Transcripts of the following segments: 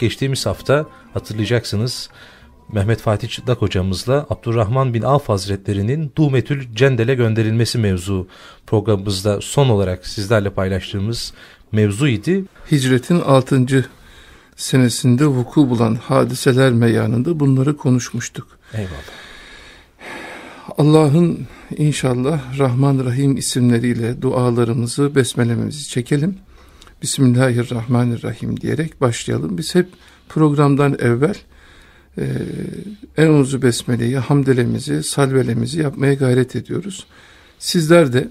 geçtiğimiz hafta hatırlayacaksınız Mehmet Fatih Çıtlak hocamızla Abdurrahman bin Avf Hazretleri'nin Dumetül Cendel'e gönderilmesi mevzu programımızda son olarak sizlerle paylaştığımız mevzu idi. Hicretin 6. senesinde vuku bulan hadiseler meyanında bunları konuşmuştuk. Eyvallah. Allah'ın inşallah Rahman Rahim isimleriyle dualarımızı, besmelememizi çekelim. Bismillahirrahmanirrahim diyerek başlayalım. Biz hep programdan evvel e, en uzu besmeleyi, hamdelemizi, salvelemizi yapmaya gayret ediyoruz. Sizler de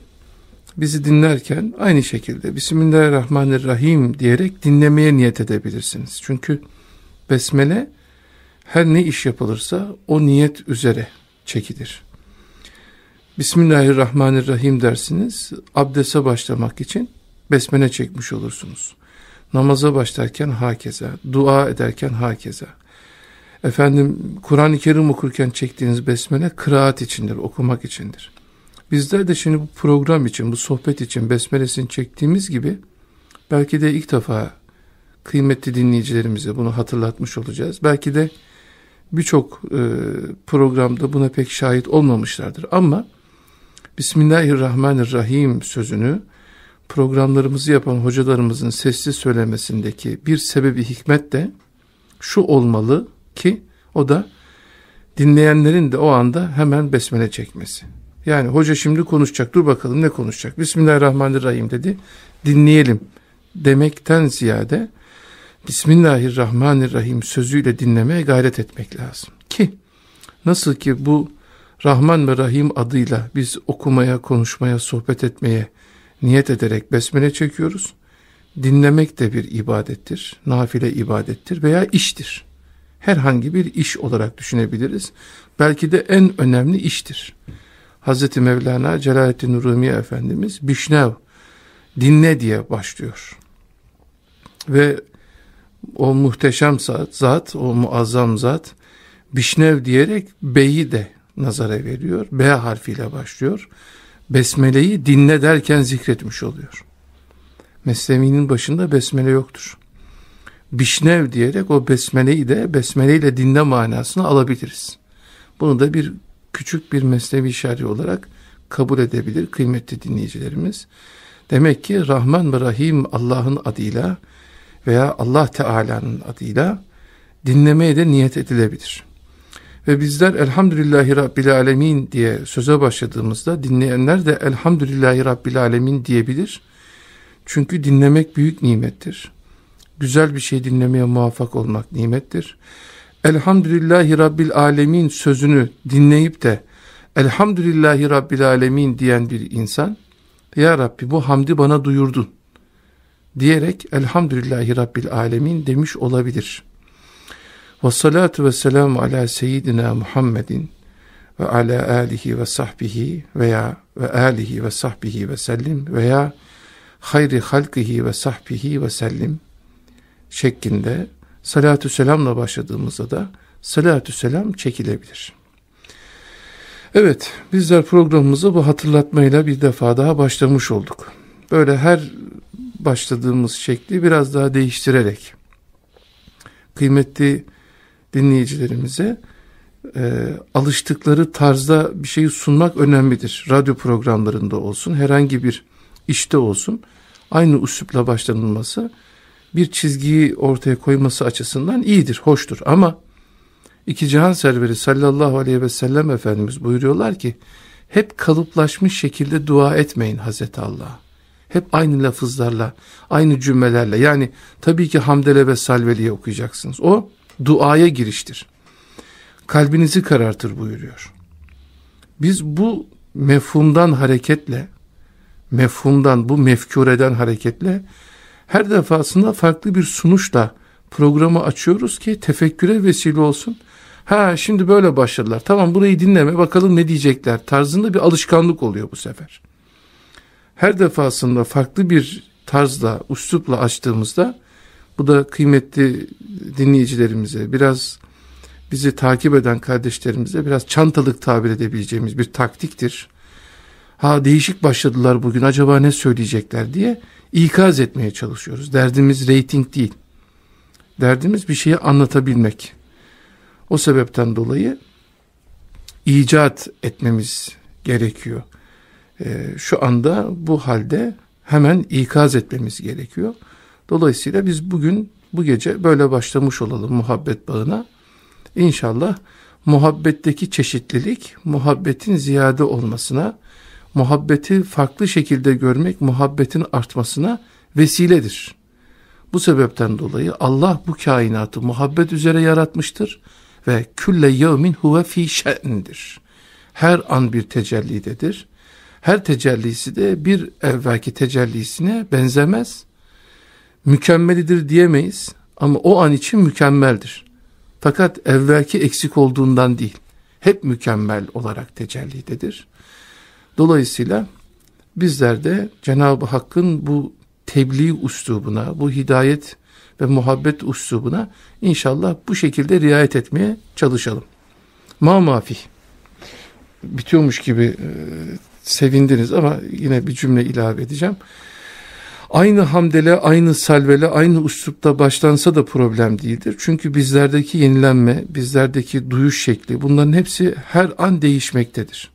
bizi dinlerken aynı şekilde Bismillahirrahmanirrahim diyerek dinlemeye niyet edebilirsiniz. Çünkü besmele her ne iş yapılırsa o niyet üzere çekilir. Bismillahirrahmanirrahim dersiniz. Abdese başlamak için besmele çekmiş olursunuz. Namaza başlarken hakeza, dua ederken hakeza. Efendim Kur'an-ı Kerim okurken çektiğiniz besmele kıraat içindir, okumak içindir. Bizler de şimdi bu program için, bu sohbet için besmelesini çektiğimiz gibi belki de ilk defa kıymetli dinleyicilerimize bunu hatırlatmış olacağız. Belki de birçok e, programda buna pek şahit olmamışlardır ama Bismillahirrahmanirrahim sözünü programlarımızı yapan hocalarımızın sessiz söylemesindeki bir sebebi hikmet de şu olmalı ki o da dinleyenlerin de o anda hemen besmele çekmesi. Yani hoca şimdi konuşacak dur bakalım ne konuşacak. Bismillahirrahmanirrahim dedi dinleyelim demekten ziyade Bismillahirrahmanirrahim sözüyle dinlemeye gayret etmek lazım. Ki nasıl ki bu Rahman ve Rahim adıyla biz okumaya, konuşmaya, sohbet etmeye niyet ederek besmele çekiyoruz. Dinlemek de bir ibadettir, nafile ibadettir veya iştir. Herhangi bir iş olarak düşünebiliriz. Belki de en önemli iştir. Hazreti Mevlana Celaleddin Rumi Efendimiz Bişnev dinle diye başlıyor. Ve o muhteşem zat o muazzam zat Bişnev diyerek beyi de nazara veriyor. B harfiyle başlıyor. Besmele'yi dinle derken zikretmiş oluyor. Meslevi'nin başında besmele yoktur. Bişnev diyerek o besmeleyi de besmele ile dinle manasını alabiliriz. Bunu da bir küçük bir mesnevi şerhi olarak kabul edebilir kıymetli dinleyicilerimiz. Demek ki Rahman ve Rahim Allah'ın adıyla veya Allah Teala'nın adıyla dinlemeye de niyet edilebilir. Ve bizler Elhamdülillahi Rabbil Alemin diye söze başladığımızda dinleyenler de Elhamdülillahi Rabbil Alemin diyebilir. Çünkü dinlemek büyük nimettir. Güzel bir şey dinlemeye muvaffak olmak nimettir. Elhamdülillahi Rabbil Alemin sözünü dinleyip de Elhamdülillahi Rabbil Alemin diyen bir insan Ya Rabbi bu hamdi bana duyurdun diyerek Elhamdülillahi Rabbil Alemin demiş olabilir. Ve salatu ve selamu ala seyyidina Muhammedin ve ala alihi ve sahbihi veya ve alihi ve sahbihi ve sellim veya hayri halkihi ve sahbihi ve sellim şeklinde salatü selamla başladığımızda da salatü selam çekilebilir. Evet, bizler programımızı bu hatırlatmayla bir defa daha başlamış olduk. Böyle her başladığımız şekli biraz daha değiştirerek kıymetli dinleyicilerimize e, alıştıkları tarzda bir şeyi sunmak önemlidir. Radyo programlarında olsun, herhangi bir işte olsun aynı üslupla başlanılması bir çizgiyi ortaya koyması açısından iyidir, hoştur. Ama iki cihan serveri sallallahu aleyhi ve sellem Efendimiz buyuruyorlar ki hep kalıplaşmış şekilde dua etmeyin Hazreti Allah'a. Hep aynı lafızlarla, aynı cümlelerle yani tabii ki hamdele ve salveliye okuyacaksınız. O duaya giriştir. Kalbinizi karartır buyuruyor. Biz bu mefhumdan hareketle, mefhumdan, bu mefkureden hareketle her defasında farklı bir sunuşla programı açıyoruz ki tefekküre vesile olsun. Ha şimdi böyle başladılar. Tamam burayı dinleme bakalım ne diyecekler tarzında bir alışkanlık oluyor bu sefer. Her defasında farklı bir tarzla, üslupla açtığımızda bu da kıymetli dinleyicilerimize, biraz bizi takip eden kardeşlerimize biraz çantalık tabir edebileceğimiz bir taktiktir. Ha değişik başladılar bugün acaba ne söyleyecekler diye ikaz etmeye çalışıyoruz. Derdimiz reyting değil. Derdimiz bir şeyi anlatabilmek. O sebepten dolayı icat etmemiz gerekiyor. Ee, şu anda bu halde hemen ikaz etmemiz gerekiyor. Dolayısıyla biz bugün bu gece böyle başlamış olalım muhabbet bağına. İnşallah muhabbetteki çeşitlilik muhabbetin ziyade olmasına, muhabbeti farklı şekilde görmek muhabbetin artmasına vesiledir. Bu sebepten dolayı Allah bu kainatı muhabbet üzere yaratmıştır ve külle yevmin huve fi şe'ndir. Her an bir tecellidedir. Her tecellisi de bir evvelki tecellisine benzemez. Mükemmelidir diyemeyiz ama o an için mükemmeldir. Fakat evvelki eksik olduğundan değil, hep mükemmel olarak tecellidedir. Dolayısıyla bizler de Cenab-ı Hakk'ın bu tebliğ uslubuna, bu hidayet ve muhabbet uslubuna inşallah bu şekilde riayet etmeye çalışalım. Ma mafih. Bitiyormuş gibi e, sevindiniz ama yine bir cümle ilave edeceğim. Aynı hamdele, aynı salvele, aynı uslupta başlansa da problem değildir. Çünkü bizlerdeki yenilenme, bizlerdeki duyuş şekli bunların hepsi her an değişmektedir.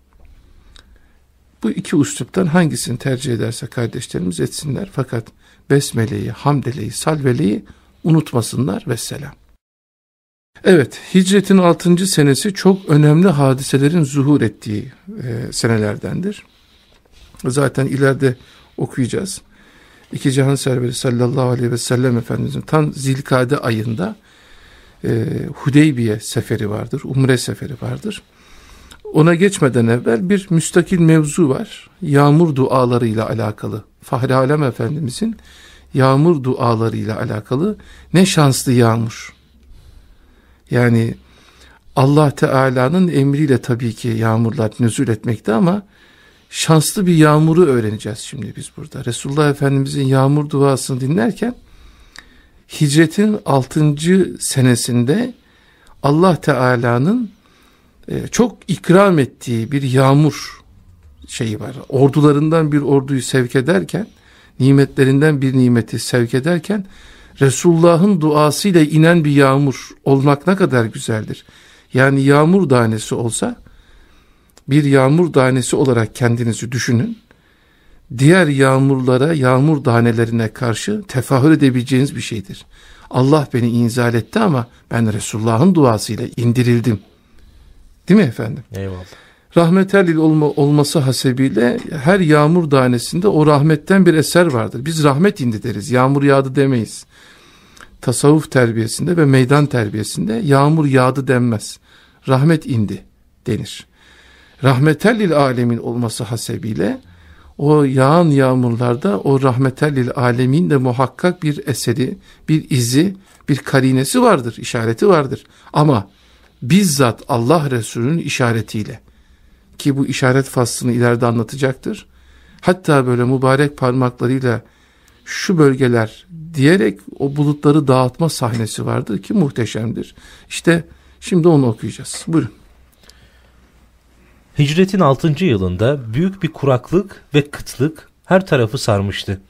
Bu iki usluptan hangisini tercih ederse kardeşlerimiz etsinler. Fakat besmeleyi, hamdeleyi, salveleyi unutmasınlar ve selam. Evet, hicretin 6. senesi çok önemli hadiselerin zuhur ettiği e, senelerdendir. Zaten ileride okuyacağız. İki Cihan Serveri sallallahu aleyhi ve sellem Efendimizin tam zilkade ayında e, Hudeybiye seferi vardır, Umre seferi vardır. Ona geçmeden evvel bir müstakil mevzu var. Yağmur dualarıyla alakalı. Fahri Alem Efendimizin yağmur dualarıyla alakalı ne şanslı yağmur. Yani Allah Teala'nın emriyle tabii ki yağmurlar nüzul etmekte ama şanslı bir yağmuru öğreneceğiz şimdi biz burada. Resulullah Efendimizin yağmur duasını dinlerken hicretin 6. senesinde Allah Teala'nın e, çok ikram ettiği bir yağmur şeyi var. Ordularından bir orduyu sevk ederken, nimetlerinden bir nimeti sevk ederken, Resulullah'ın duasıyla inen bir yağmur olmak ne kadar güzeldir. Yani yağmur tanesi olsa, bir yağmur tanesi olarak kendinizi düşünün. Diğer yağmurlara, yağmur tanelerine karşı tefahür edebileceğiniz bir şeydir. Allah beni inzal etti ama ben Resulullah'ın duasıyla indirildim. Değil mi efendim? Eyvallah. Rahmetel olma, olması hasebiyle her yağmur tanesinde o rahmetten bir eser vardır. Biz rahmet indi deriz. Yağmur yağdı demeyiz. Tasavvuf terbiyesinde ve meydan terbiyesinde yağmur yağdı denmez. Rahmet indi denir. Rahmetellil alemin olması hasebiyle o yağan yağmurlarda o rahmetellil alemin de muhakkak bir eseri, bir izi, bir karinesi vardır, işareti vardır. Ama bizzat Allah Resulü'nün işaretiyle ki bu işaret faslını ileride anlatacaktır. Hatta böyle mübarek parmaklarıyla şu bölgeler diyerek o bulutları dağıtma sahnesi vardır ki muhteşemdir. İşte şimdi onu okuyacağız. Buyurun. Hicretin 6. yılında büyük bir kuraklık ve kıtlık her tarafı sarmıştı.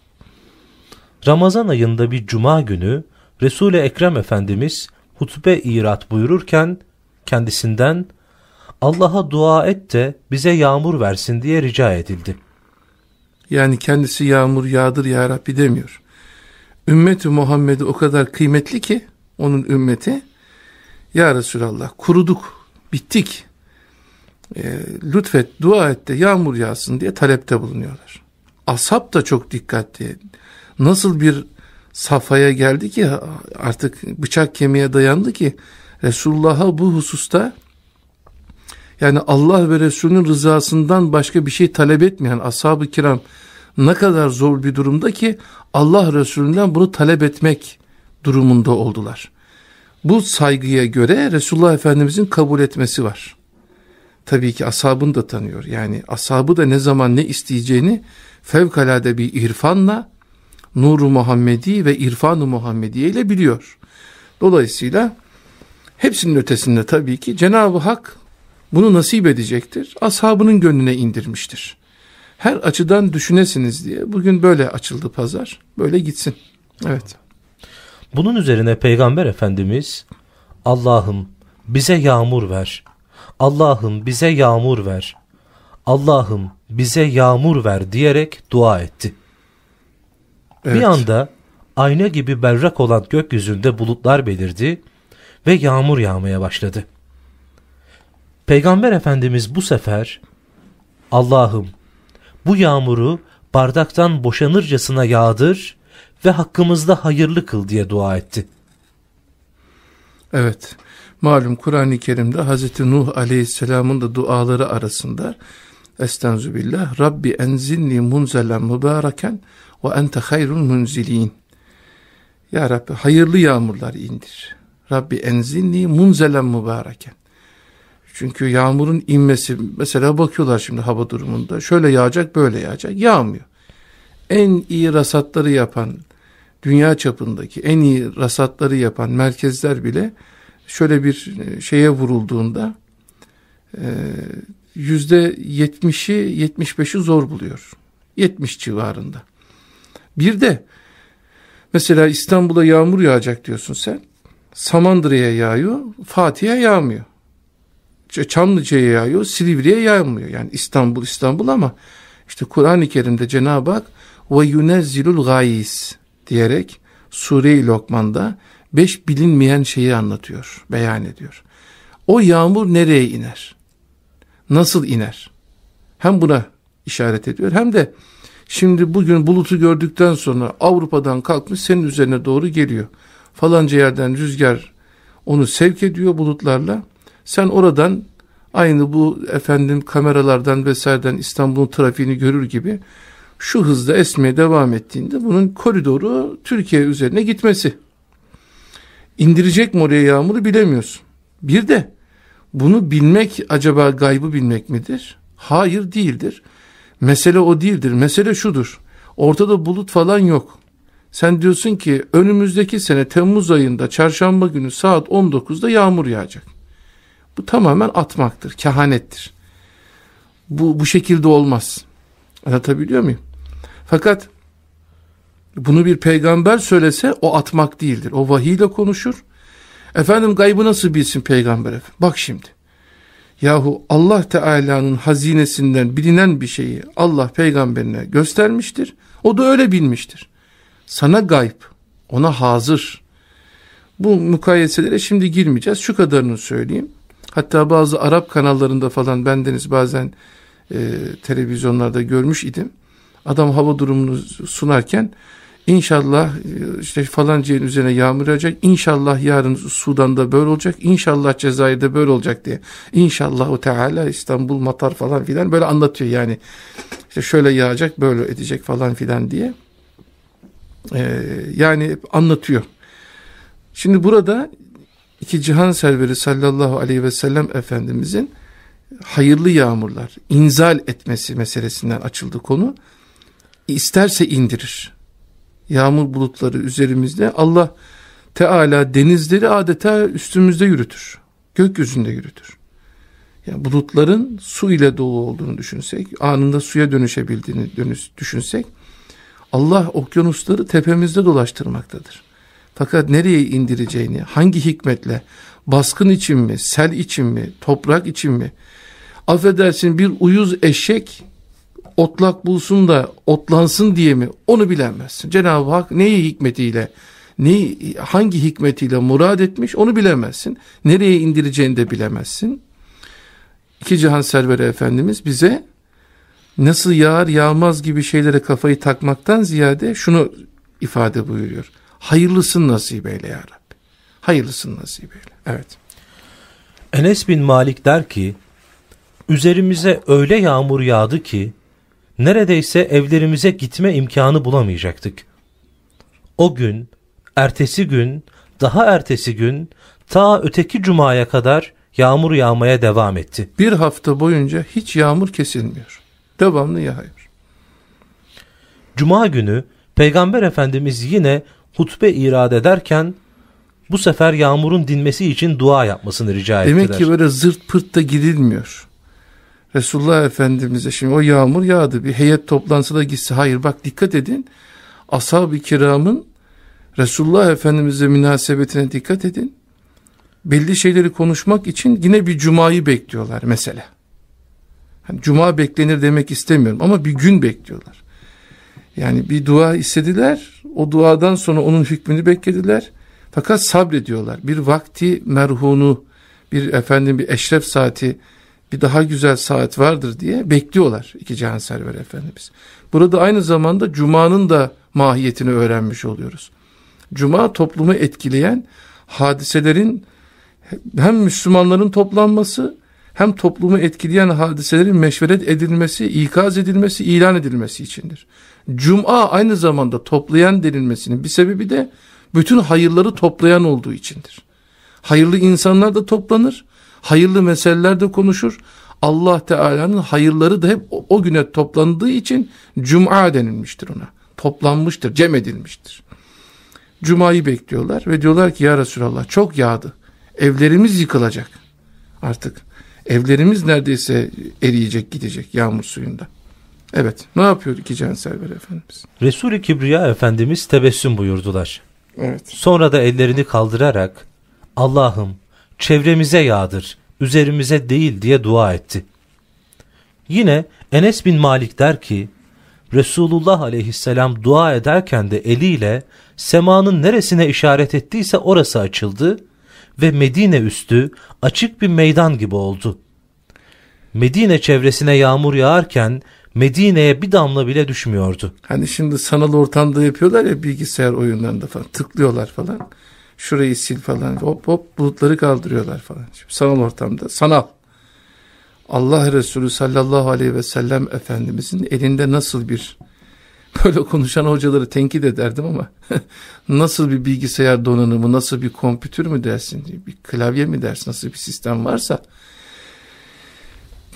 Ramazan ayında bir cuma günü Resul-i Ekrem Efendimiz hutbe irat buyururken kendisinden Allah'a dua et de bize yağmur versin diye rica edildi. Yani kendisi yağmur yağdır ya Rabbi demiyor. Ümmeti Muhammed'i o kadar kıymetli ki onun ümmeti ya Resulallah kuruduk, bittik. E, lütfet, dua et de yağmur yağsın diye talepte bulunuyorlar. Ashab da çok dikkatli. Nasıl bir safhaya geldi ki artık bıçak kemiğe dayandı ki Resulullah'a bu hususta yani Allah ve Resulünün rızasından başka bir şey talep etmeyen ashab-ı kiram ne kadar zor bir durumda ki Allah Resulünden bunu talep etmek durumunda oldular. Bu saygıya göre Resulullah Efendimizin kabul etmesi var. Tabii ki ashabını da tanıyor. Yani ashabı da ne zaman ne isteyeceğini fevkalade bir irfanla Nuru Muhammedi ve İrfan-ı Muhammediye ile biliyor. Dolayısıyla hepsinin ötesinde tabii ki Cenab-ı Hak bunu nasip edecektir. Ashabının gönlüne indirmiştir. Her açıdan düşünesiniz diye bugün böyle açıldı pazar. Böyle gitsin. Evet. Bunun üzerine Peygamber Efendimiz Allah'ım bize yağmur ver. Allah'ım bize yağmur ver. Allah'ım bize yağmur ver diyerek dua etti. Evet. Bir anda ayna gibi berrak olan gökyüzünde bulutlar belirdi ve yağmur yağmaya başladı. Peygamber Efendimiz bu sefer Allah'ım bu yağmuru bardaktan boşanırcasına yağdır ve hakkımızda hayırlı kıl diye dua etti. Evet. Malum Kur'an-ı Kerim'de Hazreti Nuh Aleyhisselam'ın da duaları arasında Estağfirullah Rabbi enzilni munzelen mübareken ve ente hayrul munzilin. Ya Rabbi hayırlı yağmurlar indir. Rabbi enzilni munzelen mübareken. Çünkü yağmurun inmesi mesela bakıyorlar şimdi hava durumunda şöyle yağacak böyle yağacak yağmıyor. En iyi rasatları yapan dünya çapındaki en iyi rasatları yapan merkezler bile şöyle bir e, şeye vurulduğunda e, yüzde yetmişi yetmiş beşi zor buluyor. Yetmiş civarında. Bir de mesela İstanbul'a yağmur yağacak diyorsun sen. Samandıra'ya yağıyor, Fatih'e yağmıyor. Çamlıca'ya yağıyor, Silivri'ye yağmıyor. Yani İstanbul İstanbul ama işte Kur'an-ı Kerim'de Cenab-ı Hak ve yunezzilul gayis diyerek Sure-i Lokman'da beş bilinmeyen şeyi anlatıyor, beyan ediyor. O yağmur nereye iner? Nasıl iner? Hem buna işaret ediyor hem de şimdi bugün bulutu gördükten sonra Avrupa'dan kalkmış senin üzerine doğru geliyor. Falanca yerden rüzgar onu sevk ediyor bulutlarla. Sen oradan aynı bu efendim kameralardan vesaireden İstanbul'un trafiğini görür gibi şu hızda esmeye devam ettiğinde bunun koridoru Türkiye üzerine gitmesi. İndirecek mi oraya yağmuru bilemiyorsun. Bir de bunu bilmek acaba gaybı bilmek midir? Hayır değildir. Mesele o değildir. Mesele şudur. Ortada bulut falan yok. Sen diyorsun ki önümüzdeki sene Temmuz ayında çarşamba günü saat 19'da yağmur yağacak. Bu tamamen atmaktır, kehanettir. Bu, bu şekilde olmaz. Anlatabiliyor muyum? Fakat bunu bir peygamber söylese o atmak değildir. O vahiyle konuşur. Efendim gaybı nasıl bilsin peygamber? Bak şimdi. Yahu Allah Teala'nın hazinesinden bilinen bir şeyi Allah peygamberine göstermiştir. O da öyle bilmiştir. Sana gayb, ona hazır. Bu mukayeselere şimdi girmeyeceğiz. Şu kadarını söyleyeyim. Hatta bazı Arap kanallarında falan bendeniz bazen e, televizyonlarda görmüş idim. Adam hava durumunu sunarken İnşallah e, işte falanca üzerine yağmur yağacak. İnşallah yarın Sudan'da böyle olacak. İnşallah Cezayir'de böyle olacak diye. İnşallah o Teala İstanbul matar falan filan böyle anlatıyor yani. İşte şöyle yağacak böyle edecek falan filan diye. Ee, yani anlatıyor. Şimdi burada iki cihan serveri sallallahu aleyhi ve sellem Efendimizin hayırlı yağmurlar inzal etmesi meselesinden açıldı konu. İsterse indirir yağmur bulutları üzerimizde Allah Teala denizleri adeta üstümüzde yürütür. Gökyüzünde yürütür. Yani bulutların su ile dolu olduğunu düşünsek, anında suya dönüşebildiğini düşünsek, Allah okyanusları tepemizde dolaştırmaktadır. Fakat nereye indireceğini, hangi hikmetle, baskın için mi, sel için mi, toprak için mi, affedersin bir uyuz eşek otlak bulsun da otlansın diye mi onu bilemezsin. Cenab-ı Hak neyi hikmetiyle neyi, hangi hikmetiyle murad etmiş onu bilemezsin. Nereye indireceğini de bilemezsin. İki Cihan Serveri Efendimiz bize nasıl yağar yağmaz gibi şeylere kafayı takmaktan ziyade şunu ifade buyuruyor. Hayırlısın nasip eyle ya Rabbi. Hayırlısın nasip eyle. Evet. Enes bin Malik der ki, üzerimize öyle yağmur yağdı ki, neredeyse evlerimize gitme imkanı bulamayacaktık. O gün, ertesi gün, daha ertesi gün, ta öteki cumaya kadar yağmur yağmaya devam etti. Bir hafta boyunca hiç yağmur kesilmiyor. Devamlı yağıyor. Cuma günü Peygamber Efendimiz yine hutbe irade ederken bu sefer yağmurun dinmesi için dua yapmasını rica ettiler. Demek ki böyle zırt pırt da gidilmiyor. Resulullah Efendimiz'e şimdi o yağmur yağdı bir heyet toplantıda gitse hayır bak dikkat edin ashab-ı kiramın Resulullah Efendimiz'e münasebetine dikkat edin. Belli şeyleri konuşmak için yine bir cumayı bekliyorlar mesela. Hani cuma beklenir demek istemiyorum ama bir gün bekliyorlar. Yani bir dua istediler, o duadan sonra onun hükmünü beklediler. Fakat sabrediyorlar. Bir vakti merhunu, bir efendim bir eşref saati, bir daha güzel saat vardır diye bekliyorlar iki Cihan Server Efendimiz. Burada aynı zamanda Cuma'nın da mahiyetini öğrenmiş oluyoruz. Cuma toplumu etkileyen hadiselerin hem Müslümanların toplanması hem toplumu etkileyen hadiselerin meşveret edilmesi, ikaz edilmesi, ilan edilmesi içindir. Cuma aynı zamanda toplayan denilmesinin bir sebebi de bütün hayırları toplayan olduğu içindir. Hayırlı insanlar da toplanır, hayırlı meseleler de konuşur. Allah Teala'nın hayırları da hep o, o güne toplandığı için Cuma denilmiştir ona. Toplanmıştır, cem edilmiştir. Cuma'yı bekliyorlar ve diyorlar ki ya Resulallah çok yağdı. Evlerimiz yıkılacak artık. Evlerimiz neredeyse eriyecek gidecek yağmur suyunda. Evet ne yapıyor iki Canserver Efendimiz? Resul-i Kibriya Efendimiz tebessüm buyurdular. Evet. Sonra da ellerini kaldırarak Allah'ım çevremize yağdır, üzerimize değil diye dua etti. Yine Enes bin Malik der ki Resulullah aleyhisselam dua ederken de eliyle semanın neresine işaret ettiyse orası açıldı ve Medine üstü açık bir meydan gibi oldu. Medine çevresine yağmur yağarken Medine'ye bir damla bile düşmüyordu. Hani şimdi sanal ortamda yapıyorlar ya bilgisayar oyunlarında falan tıklıyorlar falan. Şurayı sil falan hop hop bulutları kaldırıyorlar falan. Şimdi sanal ortamda sanal. Allah Resulü sallallahu aleyhi ve sellem Efendimizin elinde nasıl bir böyle konuşan hocaları tenkit ederdim ama nasıl bir bilgisayar donanımı, nasıl bir kompütür mü dersin, bir klavye mi dersin, nasıl bir sistem varsa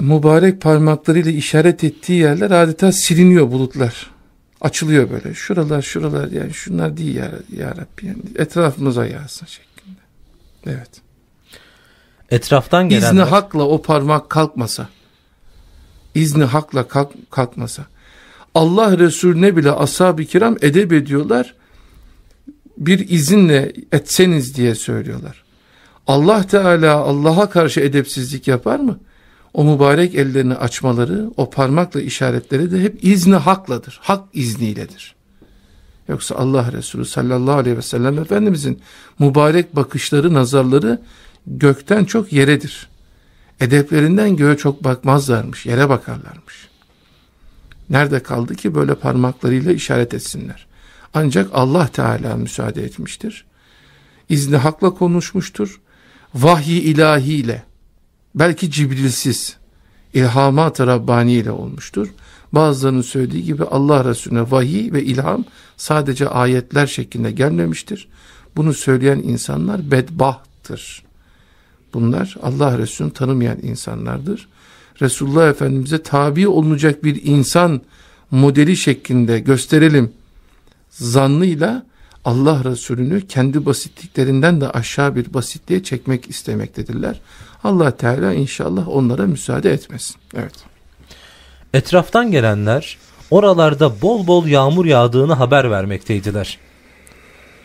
mübarek parmaklarıyla işaret ettiği yerler adeta siliniyor bulutlar. Açılıyor böyle. Şuralar şuralar yani şunlar değil ya, ya Rabbi. Yani etrafımıza yağsın şeklinde. Evet. Etraftan gelenler... İzni hakla o parmak kalkmasa, izni hakla kalk, kalkmasa, Allah Resulüne bile ashab-ı kiram edep ediyorlar, bir izinle etseniz diye söylüyorlar. Allah Teala Allah'a karşı edepsizlik yapar mı? O mübarek ellerini açmaları, o parmakla işaretleri de hep izni hakladır. Hak izniyledir. Yoksa Allah Resulü sallallahu aleyhi ve sellem Efendimizin mübarek bakışları, nazarları gökten çok yeredir. Edeplerinden göğe çok bakmazlarmış, yere bakarlarmış. Nerede kaldı ki böyle parmaklarıyla işaret etsinler? Ancak Allah Teala müsaade etmiştir. İzni hakla konuşmuştur. Vahyi ilahiyle, belki Cibrilsiz, ilhamat-ı Rabbani ile olmuştur. Bazılarının söylediği gibi Allah Resulüne vahiy ve ilham sadece ayetler şeklinde gelmemiştir. Bunu söyleyen insanlar bedbahttır. Bunlar Allah Resulü'nü tanımayan insanlardır. Resulullah Efendimiz'e tabi olunacak bir insan modeli şeklinde gösterelim zannıyla Allah Resulü'nü kendi basitliklerinden de aşağı bir basitliğe çekmek istemektedirler. Allah Teala inşallah onlara müsaade etmesin. Evet. Etraftan gelenler oralarda bol bol yağmur yağdığını haber vermekteydiler.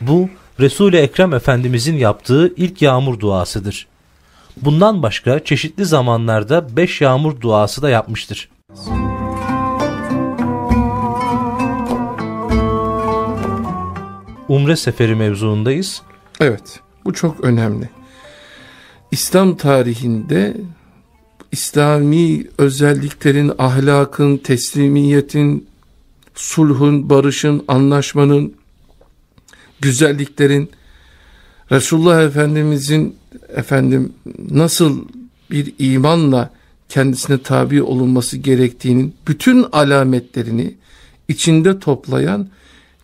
Bu Resul-i Ekrem Efendimizin yaptığı ilk yağmur duasıdır. Bundan başka çeşitli zamanlarda beş yağmur duası da yapmıştır. Umre seferi mevzuundayız. Evet bu çok önemli. İslam tarihinde İslami özelliklerin, ahlakın, teslimiyetin, sulhun, barışın, anlaşmanın, güzelliklerin, Resulullah Efendimizin efendim nasıl bir imanla kendisine tabi olunması gerektiğinin bütün alametlerini içinde toplayan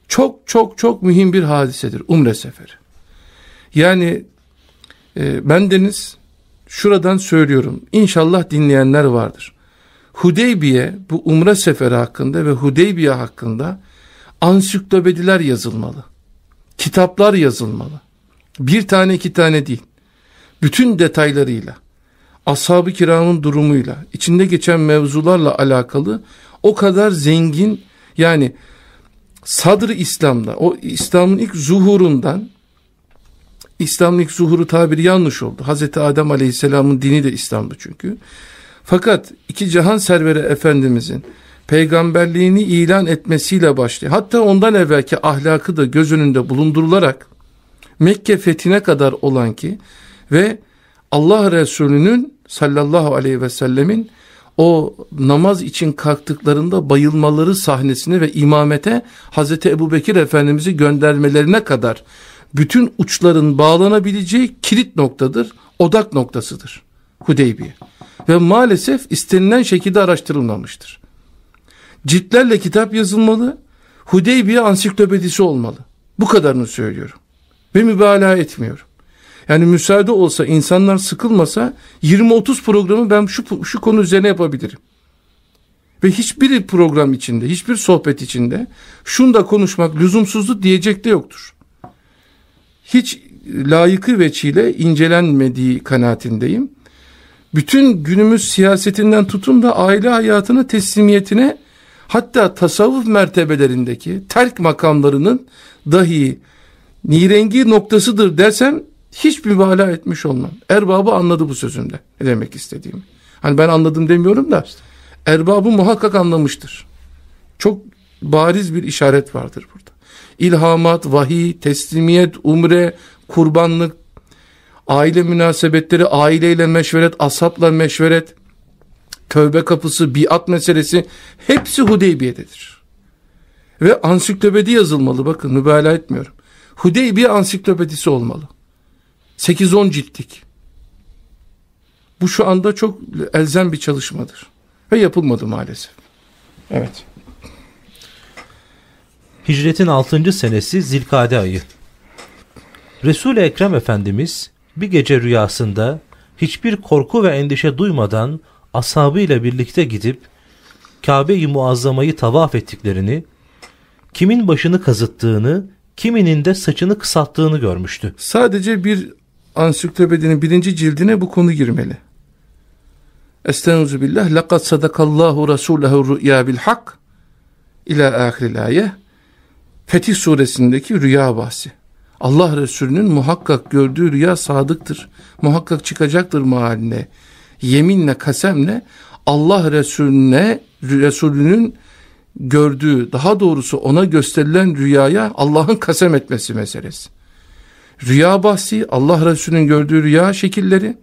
çok çok çok mühim bir hadisedir Umre Seferi. Yani e, ben deniz şuradan söylüyorum İnşallah dinleyenler vardır. Hudeybiye bu Umre Seferi hakkında ve Hudeybiye hakkında ansiklopediler yazılmalı. Kitaplar yazılmalı. Bir tane iki tane değil. Bütün detaylarıyla, ashab-ı kiramın durumuyla, içinde geçen mevzularla alakalı o kadar zengin yani sadr İslam'da o İslam'ın ilk zuhurundan İslam'ın ilk zuhuru tabiri yanlış oldu. Hazreti Adem Aleyhisselam'ın dini de İslam'dı çünkü. Fakat iki cihan serveri Efendimizin peygamberliğini ilan etmesiyle başlıyor. Hatta ondan evvelki ahlakı da göz önünde bulundurularak Mekke fethine kadar olan ki ve Allah Resulü'nün sallallahu aleyhi ve sellemin o namaz için kalktıklarında bayılmaları sahnesine ve imamete Hazreti Ebu Bekir Efendimiz'i göndermelerine kadar bütün uçların bağlanabileceği kilit noktadır, odak noktasıdır Hudeybiye. Ve maalesef istenilen şekilde araştırılmamıştır. Ciltlerle kitap yazılmalı, Hudeybiye ansiklopedisi olmalı. Bu kadarını söylüyorum. Ve mübalağa etmiyorum. Yani müsaade olsa insanlar sıkılmasa 20-30 programı ben şu, şu konu üzerine yapabilirim. Ve hiçbir program içinde, hiçbir sohbet içinde şunu da konuşmak lüzumsuzdu diyecek de yoktur. Hiç layıkı veçiyle incelenmediği kanaatindeyim. Bütün günümüz siyasetinden tutun da aile hayatına teslimiyetine hatta tasavvuf mertebelerindeki terk makamlarının dahi nirengi noktasıdır desem hiç mübalağa etmiş olmam. Erbabı anladı bu sözümde. Ne demek istediğimi. Hani ben anladım demiyorum da erbabı muhakkak anlamıştır. Çok bariz bir işaret vardır burada. İlhamat, vahiy, teslimiyet, umre, kurbanlık, aile münasebetleri, aileyle meşveret, asapla meşveret, tövbe kapısı, biat meselesi hepsi Hudeybiye'dedir. Ve ansiklopedi yazılmalı bakın mübalağa etmiyorum. Hudeybiye ansiklopedisi olmalı. 8-10 ciltlik. Bu şu anda çok elzem bir çalışmadır. Ve yapılmadı maalesef. Evet. Hicretin 6. senesi Zilkade ayı. Resul-i Ekrem Efendimiz bir gece rüyasında hiçbir korku ve endişe duymadan ashabıyla birlikte gidip Kabe-i Muazzama'yı tavaf ettiklerini, kimin başını kazıttığını, kiminin de saçını kısalttığını görmüştü. Sadece bir ansiklopedinin birinci cildine bu konu girmeli. Estaizu billah. Lekad sadakallahu rasulehu rü'ya bil hak ila ahiril ayet. Fetih suresindeki rüya bahsi. Allah Resulü'nün muhakkak gördüğü rüya sadıktır. Muhakkak çıkacaktır mahaline. Yeminle, kasemle Allah Resulüne, Resulünün gördüğü, daha doğrusu ona gösterilen rüyaya Allah'ın kasem etmesi meselesi. Rüya bahsi, Allah Resulü'nün gördüğü rüya şekilleri,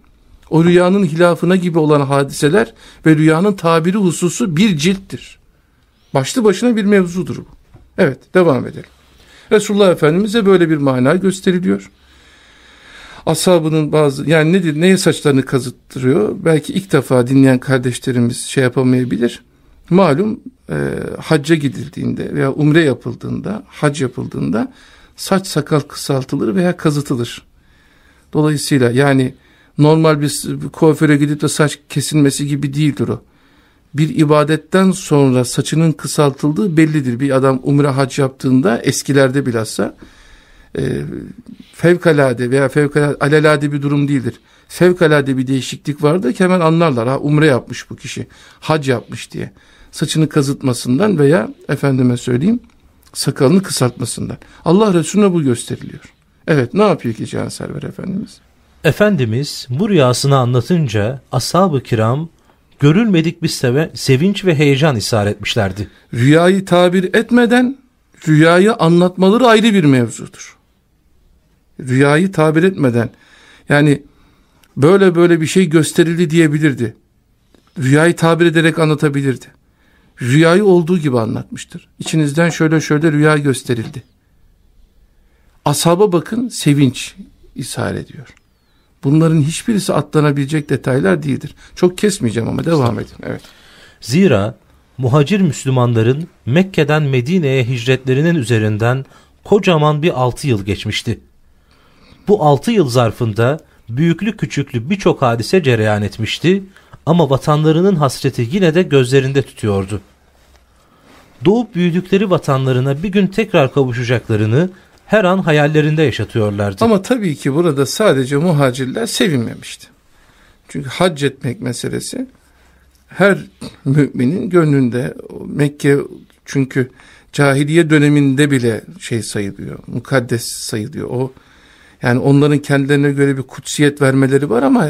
o rüyanın hilafına gibi olan hadiseler ve rüyanın tabiri hususu bir cilttir. Başlı başına bir mevzudur bu. Evet, devam edelim. Resulullah Efendimiz'e böyle bir mana gösteriliyor. Ashabının bazı yani nedir neye saçlarını kazıttırıyor? Belki ilk defa dinleyen kardeşlerimiz şey yapamayabilir. Malum e, hacca gidildiğinde veya umre yapıldığında, hac yapıldığında saç sakal kısaltılır veya kazıtılır. Dolayısıyla yani normal bir kuaföre gidip de saç kesilmesi gibi değildir o. Bir ibadetten sonra saçının kısaltıldığı bellidir. Bir adam umre hac yaptığında eskilerde bilhassa e, fevkalade veya fevkalade alelade bir durum değildir. Fevkalade bir değişiklik vardır ki hemen anlarlar. Ha umre yapmış bu kişi, hac yapmış diye. Saçını kazıtmasından veya efendime söyleyeyim sakalını kısaltmasından. Allah Resulüne bu gösteriliyor. Evet ne yapıyor ki Cihan Server Efendimiz? Efendimiz bu rüyasını anlatınca ashab-ı kiram görülmedik bir seve, sevinç ve heyecan ishar etmişlerdi. Rüyayı tabir etmeden rüyayı anlatmaları ayrı bir mevzudur. Rüyayı tabir etmeden yani böyle böyle bir şey gösterildi diyebilirdi. Rüyayı tabir ederek anlatabilirdi rüyayı olduğu gibi anlatmıştır. İçinizden şöyle şöyle rüya gösterildi. Asaba bakın sevinç ishar ediyor. Bunların hiçbirisi atlanabilecek detaylar değildir. Çok kesmeyeceğim ama devam edin. Evet. Zira muhacir Müslümanların Mekke'den Medine'ye hicretlerinin üzerinden kocaman bir altı yıl geçmişti. Bu altı yıl zarfında büyüklü küçüklü birçok hadise cereyan etmişti ama vatanlarının hasreti yine de gözlerinde tutuyordu. Doğup büyüdükleri vatanlarına bir gün tekrar kavuşacaklarını her an hayallerinde yaşatıyorlardı. Ama tabii ki burada sadece muhacirler sevinmemişti. Çünkü hac etmek meselesi her müminin gönlünde Mekke çünkü cahiliye döneminde bile şey sayılıyor, mukaddes sayılıyor. O yani onların kendilerine göre bir kutsiyet vermeleri var ama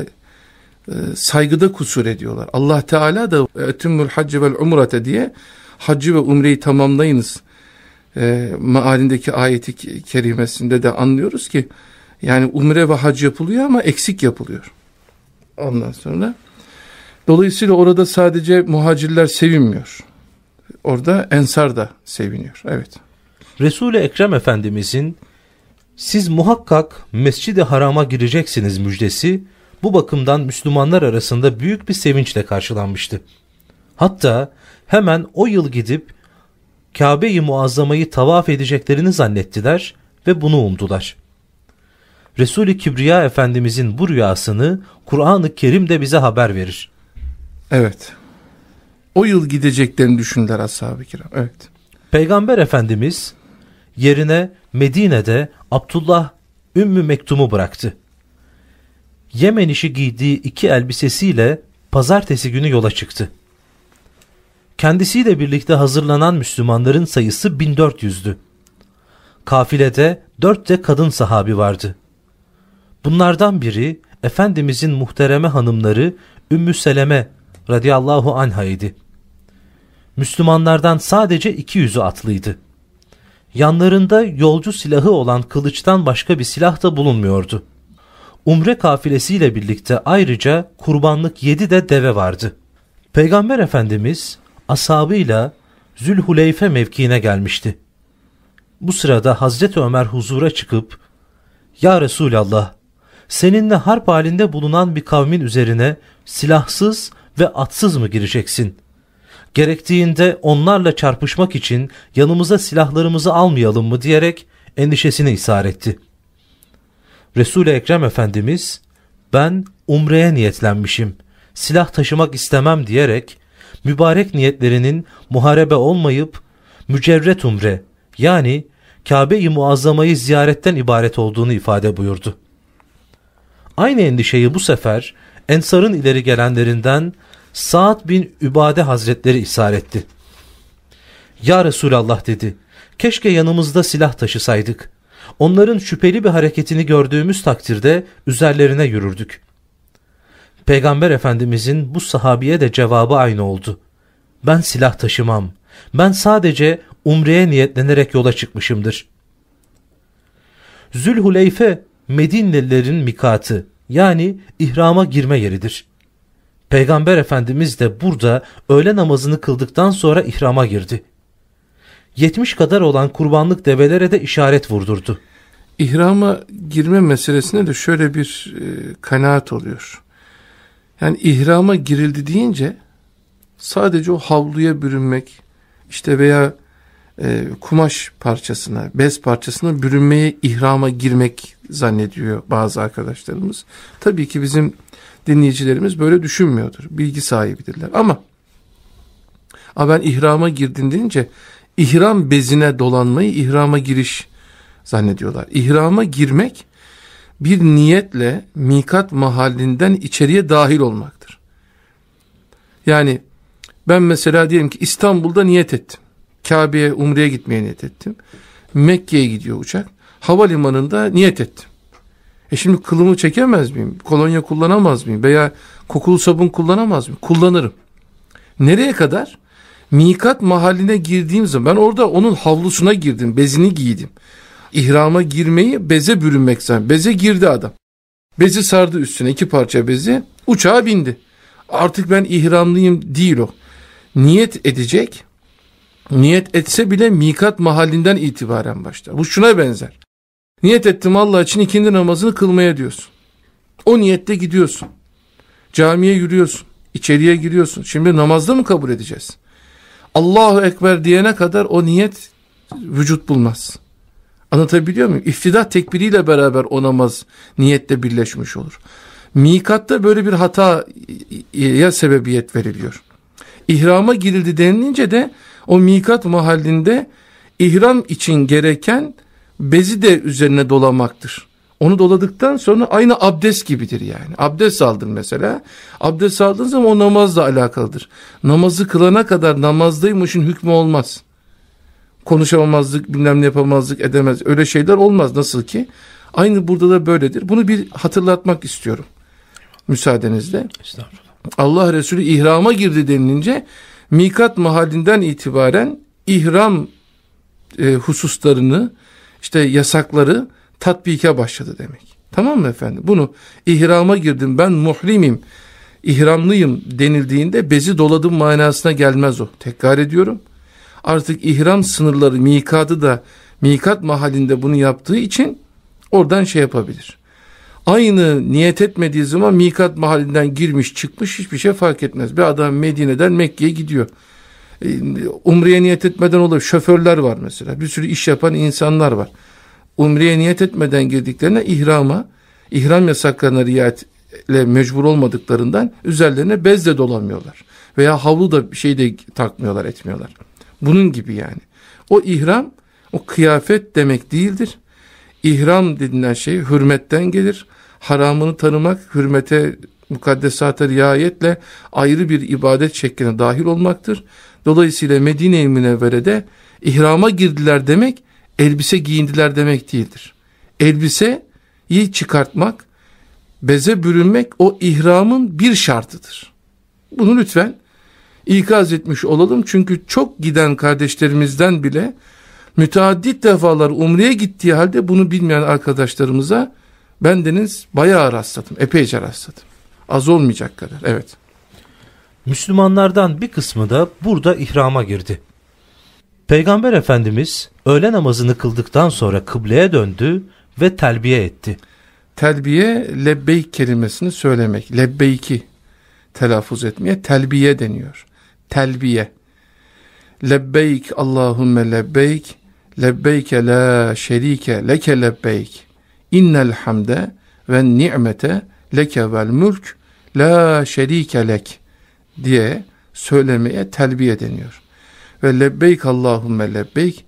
saygıda kusur ediyorlar. Allah Teala da etümmül hacce vel umrete diye haccı ve umreyi tamamlayınız e, mealindeki ayeti kerimesinde de anlıyoruz ki yani umre ve hac yapılıyor ama eksik yapılıyor. Ondan sonra dolayısıyla orada sadece muhacirler sevinmiyor. Orada ensar da seviniyor. Evet. Resul-i Ekrem Efendimizin siz muhakkak Mescid-i Haram'a gireceksiniz müjdesi bu bakımdan Müslümanlar arasında büyük bir sevinçle karşılanmıştı. Hatta hemen o yıl gidip Kabe-i Muazzama'yı tavaf edeceklerini zannettiler ve bunu umdular. Resul-i Kibriya Efendimizin bu rüyasını Kur'an-ı Kerim de bize haber verir. Evet. O yıl gideceklerini düşündüler ashab-ı kiram. Evet. Peygamber Efendimiz yerine Medine'de Abdullah Ümmü Mektum'u bıraktı. Yemen işi giydiği iki elbisesiyle pazartesi günü yola çıktı. Kendisiyle birlikte hazırlanan Müslümanların sayısı 1400'dü. Kafilede dört de kadın sahabi vardı. Bunlardan biri Efendimizin muhtereme hanımları Ümmü Seleme radıyallahu anha idi. Müslümanlardan sadece iki yüzü atlıydı. Yanlarında yolcu silahı olan kılıçtan başka bir silah da bulunmuyordu. Umre kafilesiyle birlikte ayrıca kurbanlık yedi de deve vardı. Peygamber Efendimiz ashabıyla Zülhuleyfe mevkiine gelmişti. Bu sırada Hazreti Ömer huzura çıkıp Ya Resulallah seninle harp halinde bulunan bir kavmin üzerine silahsız ve atsız mı gireceksin? Gerektiğinde onlarla çarpışmak için yanımıza silahlarımızı almayalım mı diyerek endişesini ishar etti. Resul-i Ekrem Efendimiz ben umreye niyetlenmişim, silah taşımak istemem diyerek mübarek niyetlerinin muharebe olmayıp mücerret umre yani Kabe-i Muazzama'yı ziyaretten ibaret olduğunu ifade buyurdu. Aynı endişeyi bu sefer Ensar'ın ileri gelenlerinden Sa'd bin Übade Hazretleri ishar etti. Ya Resulallah dedi, keşke yanımızda silah taşısaydık. Onların şüpheli bir hareketini gördüğümüz takdirde üzerlerine yürürdük. Peygamber Efendimizin bu sahabiye de cevabı aynı oldu. Ben silah taşımam. Ben sadece umreye niyetlenerek yola çıkmışımdır. Zülhuleyfe Medinelilerin mikatı yani ihrama girme yeridir. Peygamber Efendimiz de burada öğle namazını kıldıktan sonra ihrama girdi. 70 kadar olan kurbanlık develere de işaret vurdurdu. İhrama girme meselesine de şöyle bir e, kanaat oluyor. Yani ihrama girildi deyince sadece o havluya bürünmek işte veya e, kumaş parçasına, bez parçasına bürünmeye ihrama girmek zannediyor bazı arkadaşlarımız. Tabii ki bizim dinleyicilerimiz böyle düşünmüyordur. Bilgi sahibidirler ama ama ben ihrama girdim deyince ihram bezine dolanmayı ihrama giriş zannediyorlar. İhrama girmek bir niyetle mikat mahallinden içeriye dahil olmaktır. Yani ben mesela diyelim ki İstanbul'da niyet ettim. Kabe'ye umreye gitmeye niyet ettim. Mekke'ye gidiyor uçak. Havalimanında niyet ettim. E şimdi kılımı çekemez miyim? Kolonya kullanamaz mıyım? Veya kokulu sabun kullanamaz mıyım? Kullanırım. Nereye kadar? Mikat mahalline girdiğim zaman ben orada onun havlusuna girdim. Bezini giydim. İhrama girmeyi beze bürünmek zaman. Beze girdi adam. Bezi sardı üstüne iki parça bezi. Uçağa bindi. Artık ben ihramlıyım değil o. Niyet edecek. Niyet etse bile mikat mahallinden itibaren başlar. Bu şuna benzer. Niyet ettim Allah için ikindi namazını kılmaya diyorsun. O niyette gidiyorsun. Camiye yürüyorsun. içeriye giriyorsun. Şimdi namazda mı kabul edeceğiz? Allahu Ekber diyene kadar o niyet vücut bulmaz. Anlatabiliyor muyum? İftida tekbiriyle beraber o namaz niyette birleşmiş olur. Mikatta böyle bir hataya sebebiyet veriliyor. İhrama girildi denilince de o mikat mahallinde ihram için gereken bezi de üzerine dolamaktır. Onu doladıktan sonra aynı abdest gibidir yani. Abdest aldın mesela. Abdest aldığın zaman o namazla alakalıdır. Namazı kılana kadar namazdaymışın hükmü olmaz. konuşamamazlık, bilmem ne yapamazlık, edemez. Öyle şeyler olmaz nasıl ki. Aynı burada da böyledir. Bunu bir hatırlatmak istiyorum. Müsaadenizle. Allah Resulü ihrama girdi denilince mikat mahallinden itibaren ihram e, hususlarını işte yasakları tatbike başladı demek. Tamam mı efendim? Bunu ihrama girdim ben muhrimim, ihramlıyım denildiğinde bezi doladım manasına gelmez o. Tekrar ediyorum. Artık ihram sınırları mikadı da mikat mahallinde bunu yaptığı için oradan şey yapabilir. Aynı niyet etmediği zaman mikat mahallinden girmiş çıkmış hiçbir şey fark etmez. Bir adam Medine'den Mekke'ye gidiyor. E, umreye niyet etmeden olur. Şoförler var mesela. Bir sürü iş yapan insanlar var. Umreye niyet etmeden girdiklerine ihrama, ihram yasaklarına riayetle mecbur olmadıklarından üzerlerine bezle dolamıyorlar. Veya havlu da bir şey de takmıyorlar, etmiyorlar. Bunun gibi yani. O ihram, o kıyafet demek değildir. İhram denilen şey hürmetten gelir. Haramını tanımak, hürmete, mukaddesata riayetle ayrı bir ibadet şekline dahil olmaktır. Dolayısıyla Medine-i Münevvere'de ihrama girdiler demek, elbise giyindiler demek değildir. Elbiseyi çıkartmak, beze bürünmek o ihramın bir şartıdır. Bunu lütfen ikaz etmiş olalım. Çünkü çok giden kardeşlerimizden bile müteaddit defalar umreye gittiği halde bunu bilmeyen arkadaşlarımıza bendeniz bayağı rastladım. Epeyce rastladım. Az olmayacak kadar. Evet. Müslümanlardan bir kısmı da burada ihrama girdi. Peygamber Efendimiz öğle namazını kıldıktan sonra kıbleye döndü ve telbiye etti. Telbiye lebbeyk kelimesini söylemek. Lebbeyki telaffuz etmeye telbiye deniyor. Telbiye. Lebbeyk Allahümme lebbeyk lebbeyke la şerike leke lebbeyk innel hamde ve ni'mete leke vel mülk la şerike lek diye söylemeye telbiye deniyor. Ve lebbeyk Allahümme lebbeyk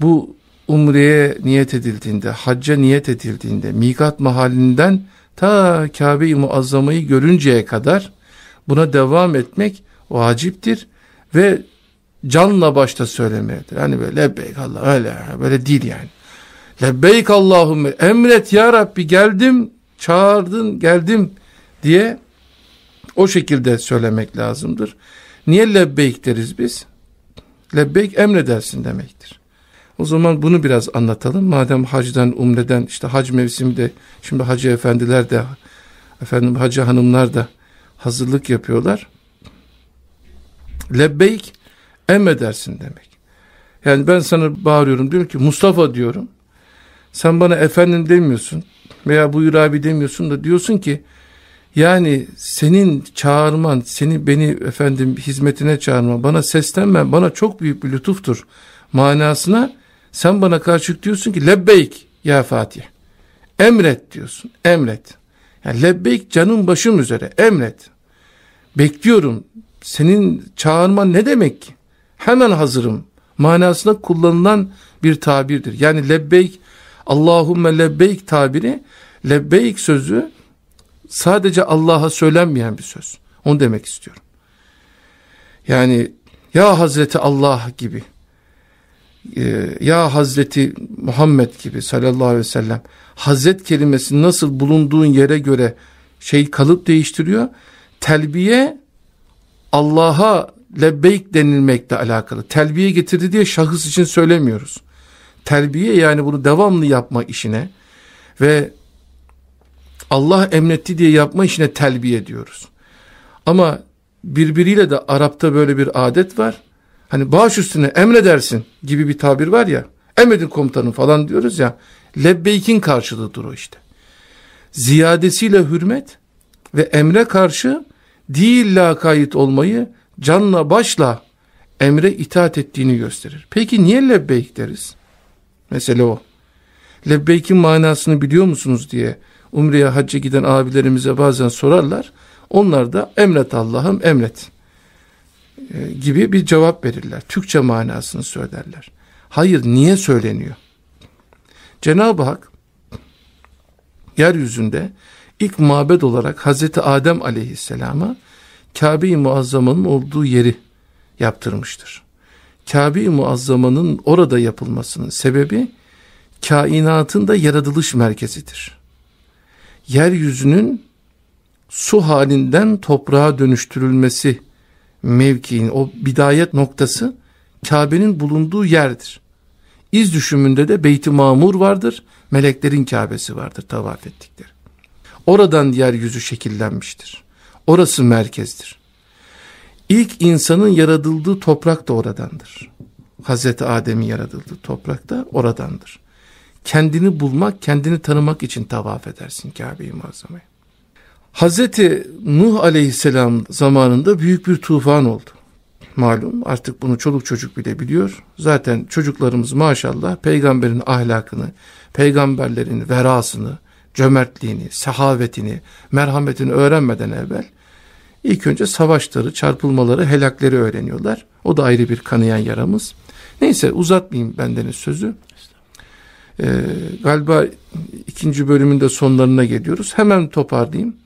bu umreye niyet edildiğinde, hacca niyet edildiğinde, mikat mahallinden ta Kabe-i Muazzama'yı görünceye kadar buna devam etmek vaciptir ve canla başta söylemelidir. Hani böyle lebbeyk Allah öyle böyle değil yani. Lebbeyk Allahümme emret ya Rabbi geldim çağırdın geldim diye o şekilde söylemek lazımdır. Niye lebbeyk deriz biz? Lebbeyk emredersin demektir. O zaman bunu biraz anlatalım. Madem hacdan, umreden, işte hac mevsiminde, şimdi hacı efendiler de, efendim hacı hanımlar da hazırlık yapıyorlar. Lebbeyk emredersin demek. Yani ben sana bağırıyorum diyorum ki Mustafa diyorum. Sen bana efendim demiyorsun veya buyur abi demiyorsun da diyorsun ki yani senin çağırman, seni beni efendim hizmetine çağırman, bana seslenmen bana çok büyük bir lütuftur manasına sen bana karşı diyorsun ki lebbeyk ya Fatih. Emret diyorsun, emret. Yani lebbeyk canım başım üzere, emret. Bekliyorum. Senin çağırman ne demek ki? Hemen hazırım. Manasına kullanılan bir tabirdir. Yani lebbeyk, Allahümme lebbeyk tabiri, lebbeyk sözü sadece Allah'a söylenmeyen bir söz. Onu demek istiyorum. Yani ya Hazreti Allah gibi, e, ya Hazreti Muhammed gibi sallallahu aleyhi ve sellem, Hazret kelimesi nasıl bulunduğun yere göre şey kalıp değiştiriyor. Telbiye Allah'a lebbeyk denilmekle alakalı. Telbiye getirdi diye şahıs için söylemiyoruz. Telbiye yani bunu devamlı yapma işine ve Allah emretti diye yapma işine telbiye diyoruz. Ama birbiriyle de Arap'ta böyle bir adet var. Hani baş üstüne emredersin gibi bir tabir var ya. Emredin komutanım falan diyoruz ya. Lebbeykin karşılığıdır o işte. Ziyadesiyle hürmet ve emre karşı değil lakayit olmayı canla başla emre itaat ettiğini gösterir. Peki niye lebbeyk deriz? Mesele o. Lebbeykin manasını biliyor musunuz diye Umre'ye hacca giden abilerimize bazen sorarlar. Onlar da emret Allah'ım emret e, gibi bir cevap verirler. Türkçe manasını söylerler. Hayır niye söyleniyor? Cenab-ı Hak yeryüzünde ilk mabed olarak Hazreti Adem aleyhisselama Kabe-i Muazzama'nın olduğu yeri yaptırmıştır. Kabe-i Muazzama'nın orada yapılmasının sebebi kainatın da yaratılış merkezidir. Yeryüzünün su halinden toprağa dönüştürülmesi mevkiin o bidayet noktası Kabe'nin bulunduğu yerdir. İz düşümünde de Beyt-i Mamur vardır, meleklerin Kabe'si vardır tavaf ettikleri. Oradan yeryüzü şekillenmiştir. Orası merkezdir. İlk insanın yaratıldığı toprak da oradandır. Hazreti Adem'in yaratıldığı toprak da oradandır. Kendini bulmak, kendini tanımak için tavaf edersin Kabe-i Muazzama'ya. Hazreti Nuh aleyhisselam zamanında büyük bir tufan oldu. Malum artık bunu çoluk çocuk bile biliyor. Zaten çocuklarımız maşallah peygamberin ahlakını, peygamberlerin verasını, cömertliğini, sehavetini, merhametini öğrenmeden evvel ilk önce savaşları, çarpılmaları, helakleri öğreniyorlar. O da ayrı bir kanayan yaramız. Neyse uzatmayayım bendeniz sözü. Ee, galiba ikinci bölümün de sonlarına geliyoruz. Hemen toparlayayım.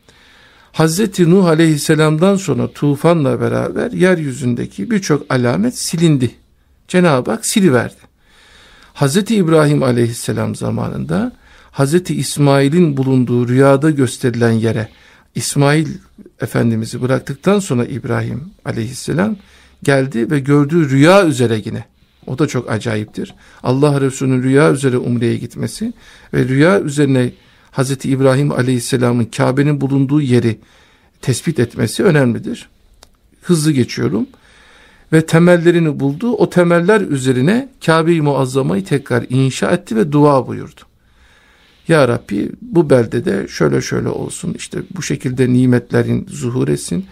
Hazreti Nuh aleyhisselamdan sonra tufanla beraber yeryüzündeki birçok alamet silindi. Cenab-ı Hak siliverdi. Hazreti İbrahim aleyhisselam zamanında Hazreti İsmail'in bulunduğu rüyada gösterilen yere İsmail Efendimiz'i bıraktıktan sonra İbrahim aleyhisselam geldi ve gördüğü rüya üzere yine. O da çok acayiptir. Allah Resulü'nün rüya üzere umreye gitmesi ve rüya üzerine Hazreti İbrahim Aleyhisselam'ın Kabe'nin bulunduğu yeri tespit etmesi önemlidir. Hızlı geçiyorum. Ve temellerini buldu. O temeller üzerine Kabe-i Muazzama'yı tekrar inşa etti ve dua buyurdu. Ya Rabbi bu beldede şöyle şöyle olsun işte bu şekilde nimetlerin zuhur etsin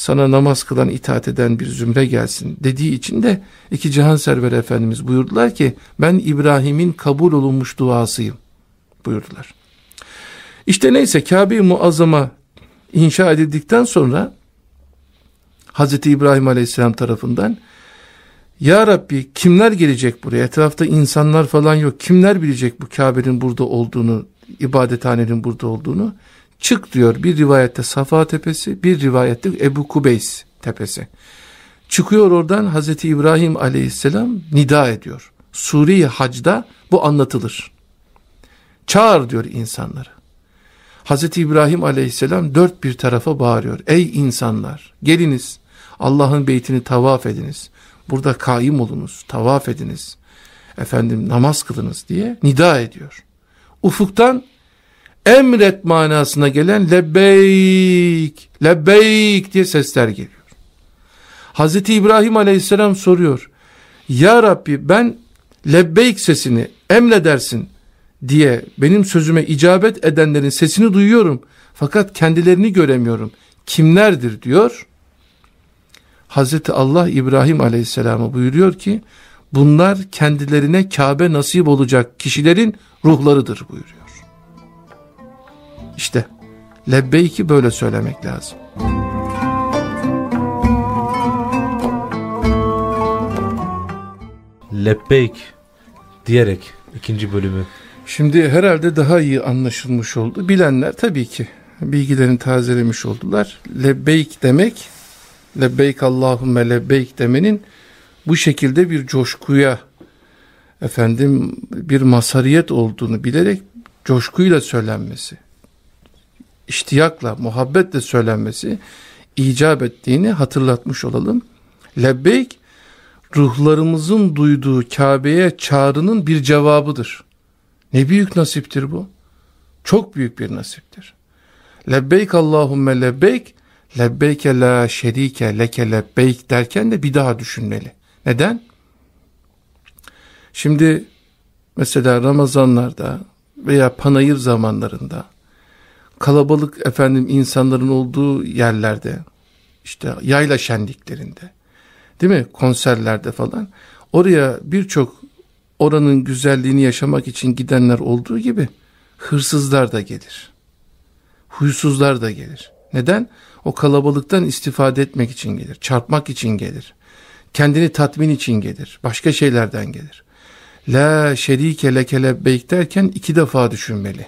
sana namaz kılan itaat eden bir zümre gelsin dediği için de iki cihan server efendimiz buyurdular ki ben İbrahim'in kabul olunmuş duasıyım buyurdular. İşte neyse Kabe-i Muazzama inşa edildikten sonra Hazreti İbrahim Aleyhisselam tarafından Ya Rabbi kimler gelecek buraya? Etrafta insanlar falan yok. Kimler bilecek bu Kabe'nin burada olduğunu ibadethanenin burada olduğunu çık diyor bir rivayette Safa tepesi bir rivayette Ebu Kubeys tepesi çıkıyor oradan Hazreti İbrahim Aleyhisselam nida ediyor Suriye Hac'da bu anlatılır çağır diyor insanları Hazreti İbrahim aleyhisselam dört bir tarafa bağırıyor. Ey insanlar geliniz Allah'ın beytini tavaf ediniz. Burada kaim olunuz, tavaf ediniz. Efendim namaz kılınız diye nida ediyor. Ufuktan emret manasına gelen lebbeyk, lebbeyk diye sesler geliyor. Hazreti İbrahim aleyhisselam soruyor. Ya Rabbi ben lebbeyk sesini emredersin diye benim sözüme icabet edenlerin sesini duyuyorum fakat kendilerini göremiyorum. Kimlerdir diyor. Hazreti Allah İbrahim Aleyhisselam'a buyuruyor ki bunlar kendilerine Kabe nasip olacak kişilerin ruhlarıdır buyuruyor. İşte lebbeyki böyle söylemek lazım. Lebbeyk diyerek ikinci bölümü Şimdi herhalde daha iyi anlaşılmış oldu. Bilenler tabii ki bilgilerini tazelemiş oldular. Lebbeyk demek, lebbeyk Allahümme lebbeyk demenin bu şekilde bir coşkuya, efendim bir masariyet olduğunu bilerek coşkuyla söylenmesi, iştiyakla, muhabbetle söylenmesi icap ettiğini hatırlatmış olalım. Lebbeyk, ruhlarımızın duyduğu Kabe'ye çağrının bir cevabıdır. Ne büyük nasiptir bu. Çok büyük bir nasiptir. Lebbeyk Allahümme lebbeyk, lebbeyke la şerike leke lebbeyk derken de bir daha düşünmeli. Neden? Şimdi mesela Ramazanlarda veya panayır zamanlarında kalabalık efendim insanların olduğu yerlerde işte yayla şenliklerinde değil mi konserlerde falan oraya birçok oranın güzelliğini yaşamak için gidenler olduğu gibi hırsızlar da gelir. Huysuzlar da gelir. Neden? O kalabalıktan istifade etmek için gelir. Çarpmak için gelir. Kendini tatmin için gelir. Başka şeylerden gelir. La şerike leke lebbeyk derken iki defa düşünmeli.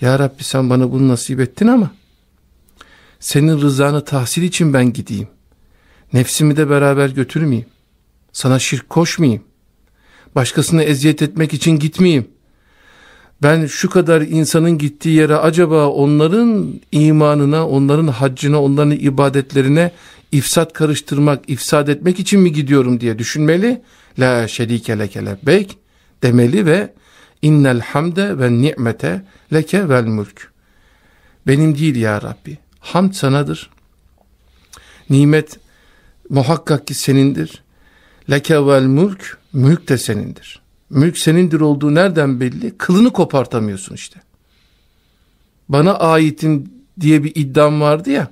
Ya Rabbi sen bana bunu nasip ettin ama senin rızanı tahsil için ben gideyim. Nefsimi de beraber götürmeyeyim. Sana şirk koşmayayım. Başkasına eziyet etmek için gitmeyeyim. Ben şu kadar insanın gittiği yere acaba onların imanına, onların haccına, onların ibadetlerine ifsat karıştırmak, ifsad etmek için mi gidiyorum diye düşünmeli. La şerike leke lebbeyk demeli ve innel hamde ve ni'mete leke vel mülk. Benim değil ya Rabbi. Hamd sanadır. Nimet muhakkak ki senindir. Leke vel mülk, mülk de senindir. Mülk senindir olduğu nereden belli? Kılını kopartamıyorsun işte. Bana aitin diye bir iddiam vardı ya.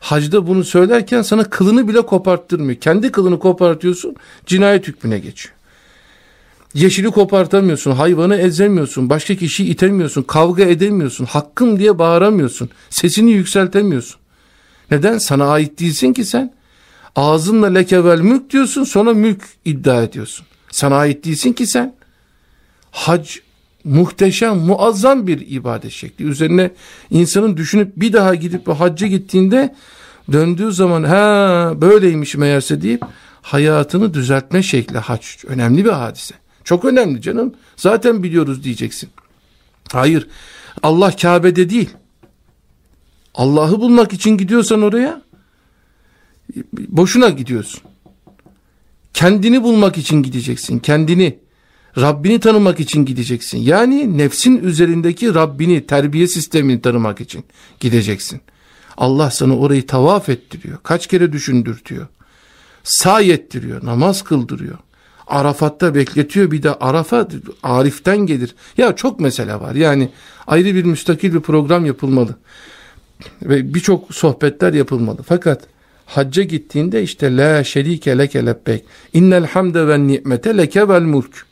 Hacda bunu söylerken sana kılını bile koparttırmıyor. Kendi kılını kopartıyorsun, cinayet hükmüne geçiyor. Yeşili kopartamıyorsun, hayvanı ezemiyorsun, başka kişiyi itemiyorsun, kavga edemiyorsun, hakkım diye bağıramıyorsun, sesini yükseltemiyorsun. Neden? Sana ait değilsin ki sen. Ağzınla lekevel mülk diyorsun, sonra mülk iddia ediyorsun. Sana ait değilsin ki sen. Hac muhteşem, muazzam bir ibadet şekli. Üzerine insanın düşünüp bir daha gidip hacca gittiğinde döndüğü zaman ha böyleymiş meğerse deyip hayatını düzeltme şekli hac. Önemli bir hadise. Çok önemli canım. Zaten biliyoruz diyeceksin. Hayır. Allah Kabe'de değil. Allah'ı bulmak için gidiyorsan oraya boşuna gidiyorsun. Kendini bulmak için gideceksin. Kendini, Rabbini tanımak için gideceksin. Yani nefsin üzerindeki Rabbini, terbiye sistemini tanımak için gideceksin. Allah sana orayı tavaf ettiriyor. Kaç kere düşündürtüyor. Say ettiriyor, namaz kıldırıyor. Arafat'ta bekletiyor bir de Arafat Arif'ten gelir. Ya çok mesele var yani ayrı bir müstakil bir program yapılmalı. Ve birçok sohbetler yapılmalı. Fakat hacca gittiğinde işte la şerike leke lebbek innel hamde ve ni'mete leke vel mulk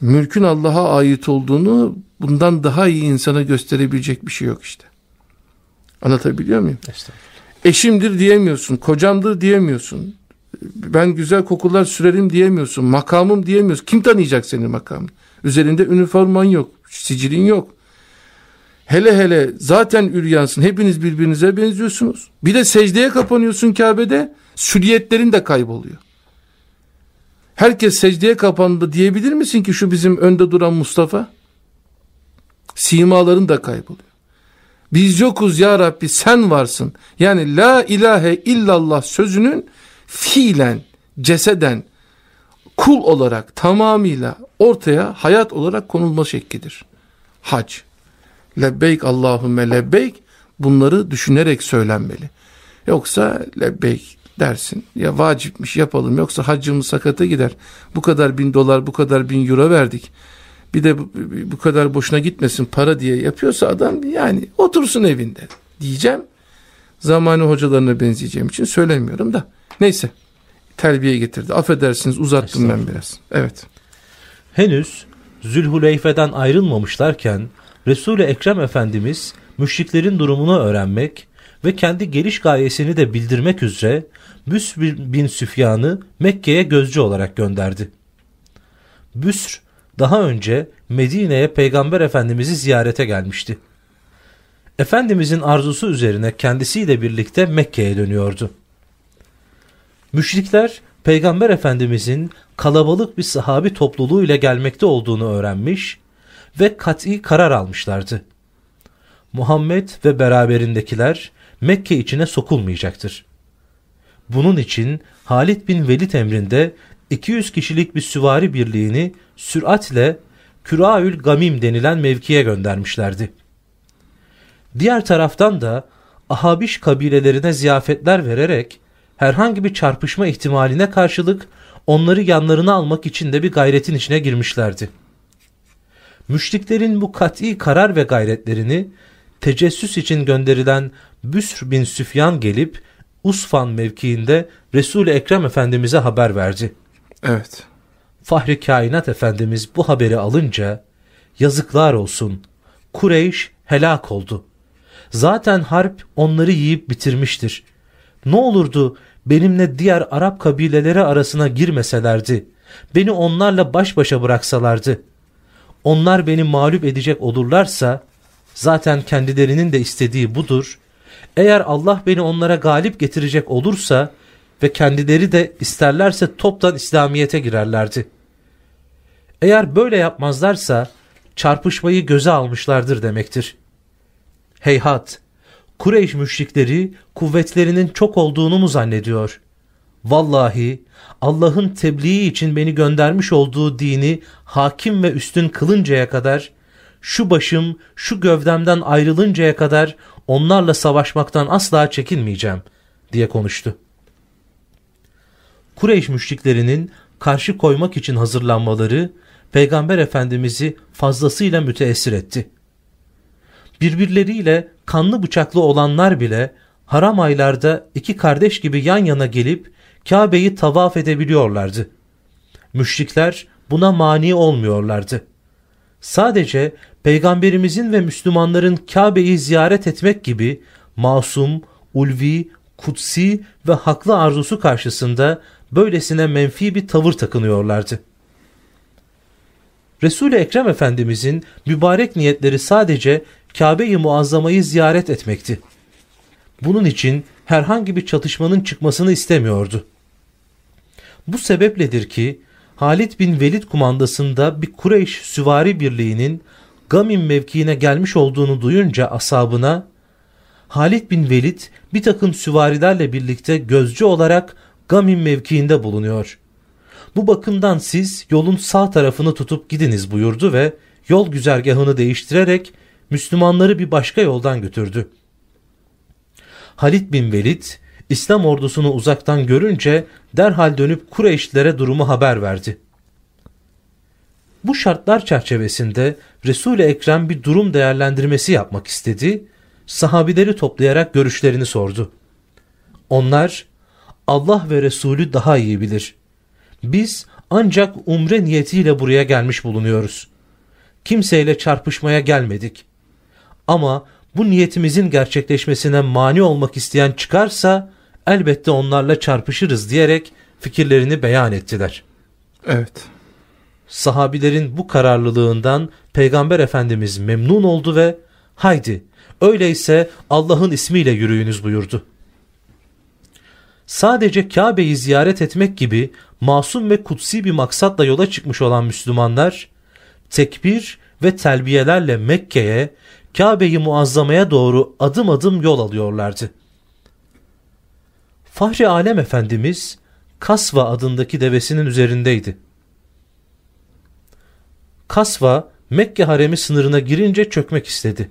mülkün Allah'a ait olduğunu bundan daha iyi insana gösterebilecek bir şey yok işte. Anlatabiliyor muyum? Eşimdir diyemiyorsun, kocamdır diyemiyorsun. Ben güzel kokular sürerim diyemiyorsun. Makamım diyemiyorsun. Kim tanıyacak senin makamını? Üzerinde üniforman yok, sicilin yok. Hele hele zaten üryansın. Hepiniz birbirinize benziyorsunuz. Bir de secdeye kapanıyorsun Kabe'de. Süliyetlerin de kayboluyor. Herkes secdeye kapandı diyebilir misin ki şu bizim önde duran Mustafa? Simaların da kayboluyor. Biz yokuz ya Rabbi sen varsın. Yani la ilahe illallah sözünün fiilen, ceseden, kul olarak tamamıyla ortaya hayat olarak konulma şeklidir. Hac. Lebbeyk Allahümme lebbeyk bunları düşünerek söylenmeli. Yoksa lebbeyk dersin ya vacipmiş yapalım yoksa haccımız sakata gider. Bu kadar bin dolar bu kadar bin euro verdik. Bir de bu kadar boşuna gitmesin para diye yapıyorsa adam yani otursun evinde diyeceğim. Zamanı hocalarına benzeyeceğim için söylemiyorum da. Neyse terbiye getirdi. Affedersiniz uzattım ben biraz. Evet. Henüz Zülhuleyfe'den ayrılmamışlarken Resul-i Ekrem Efendimiz müşriklerin durumunu öğrenmek ve kendi geliş gayesini de bildirmek üzere Büsr bin Süfyan'ı Mekke'ye gözcü olarak gönderdi. Büsr daha önce Medine'ye Peygamber Efendimiz'i ziyarete gelmişti. Efendimizin arzusu üzerine kendisiyle birlikte Mekke'ye dönüyordu. Müşrikler Peygamber Efendimizin kalabalık bir sahabi topluluğu ile gelmekte olduğunu öğrenmiş ve kat'i karar almışlardı. Muhammed ve beraberindekiler Mekke içine sokulmayacaktır. Bunun için Halid bin Velid emrinde 200 kişilik bir süvari birliğini süratle Küraül Gamim denilen mevkiye göndermişlerdi. Diğer taraftan da Ahabiş kabilelerine ziyafetler vererek herhangi bir çarpışma ihtimaline karşılık onları yanlarına almak için de bir gayretin içine girmişlerdi. Müşriklerin bu kat'i karar ve gayretlerini tecessüs için gönderilen Büsr bin Süfyan gelip Usfan mevkiinde Resul-i Ekrem Efendimiz'e haber verdi. Evet. Fahri Kainat Efendimiz bu haberi alınca yazıklar olsun Kureyş helak oldu. Zaten harp onları yiyip bitirmiştir. Ne olurdu benimle diğer Arap kabileleri arasına girmeselerdi, beni onlarla baş başa bıraksalardı. Onlar beni mağlup edecek olurlarsa, zaten kendilerinin de istediği budur. Eğer Allah beni onlara galip getirecek olursa, ve kendileri de isterlerse toptan İslamiyet'e girerlerdi. Eğer böyle yapmazlarsa çarpışmayı göze almışlardır demektir. Heyhat, Kureyş müşrikleri kuvvetlerinin çok olduğunu mu zannediyor? Vallahi Allah'ın tebliği için beni göndermiş olduğu dini hakim ve üstün kılıncaya kadar, şu başım şu gövdemden ayrılıncaya kadar onlarla savaşmaktan asla çekinmeyeceğim diye konuştu. Kureyş müşriklerinin karşı koymak için hazırlanmaları Peygamber Efendimiz'i fazlasıyla müteessir etti. Birbirleriyle kanlı bıçaklı olanlar bile haram aylarda iki kardeş gibi yan yana gelip Kabe'yi tavaf edebiliyorlardı. Müşrikler buna mani olmuyorlardı. Sadece Peygamberimizin ve Müslümanların Kabe'yi ziyaret etmek gibi masum, ulvi, kutsi ve haklı arzusu karşısında böylesine menfi bir tavır takınıyorlardı. Resul-i Ekrem Efendimizin mübarek niyetleri sadece Kabe-i Muazzama'yı ziyaret etmekti. Bunun için herhangi bir çatışmanın çıkmasını istemiyordu. Bu sebepledir ki Halid bin Velid kumandasında bir Kureyş süvari birliğinin Gamim mevkiine gelmiş olduğunu duyunca asabına Halid bin Velid bir takım süvarilerle birlikte gözcü olarak Gamim mevkiinde bulunuyor. Bu bakımdan siz yolun sağ tarafını tutup gidiniz buyurdu ve yol güzergahını değiştirerek Müslümanları bir başka yoldan götürdü. Halid bin Velid İslam ordusunu uzaktan görünce derhal dönüp Kureyşlilere durumu haber verdi. Bu şartlar çerçevesinde Resul-i Ekrem bir durum değerlendirmesi yapmak istedi, sahabileri toplayarak görüşlerini sordu. Onlar, Allah ve Resulü daha iyi bilir. Biz ancak umre niyetiyle buraya gelmiş bulunuyoruz. Kimseyle çarpışmaya gelmedik. Ama bu niyetimizin gerçekleşmesine mani olmak isteyen çıkarsa elbette onlarla çarpışırız diyerek fikirlerini beyan ettiler. Evet. Sahabilerin bu kararlılığından Peygamber Efendimiz memnun oldu ve haydi öyleyse Allah'ın ismiyle yürüyünüz buyurdu. Sadece Kabe'yi ziyaret etmek gibi masum ve kutsi bir maksatla yola çıkmış olan Müslümanlar tekbir ve telbiyelerle Mekke'ye Kabe'yi muazzamaya doğru adım adım yol alıyorlardı. Fahri Alem Efendimiz Kasva adındaki devesinin üzerindeydi. Kasva Mekke haremi sınırına girince çökmek istedi.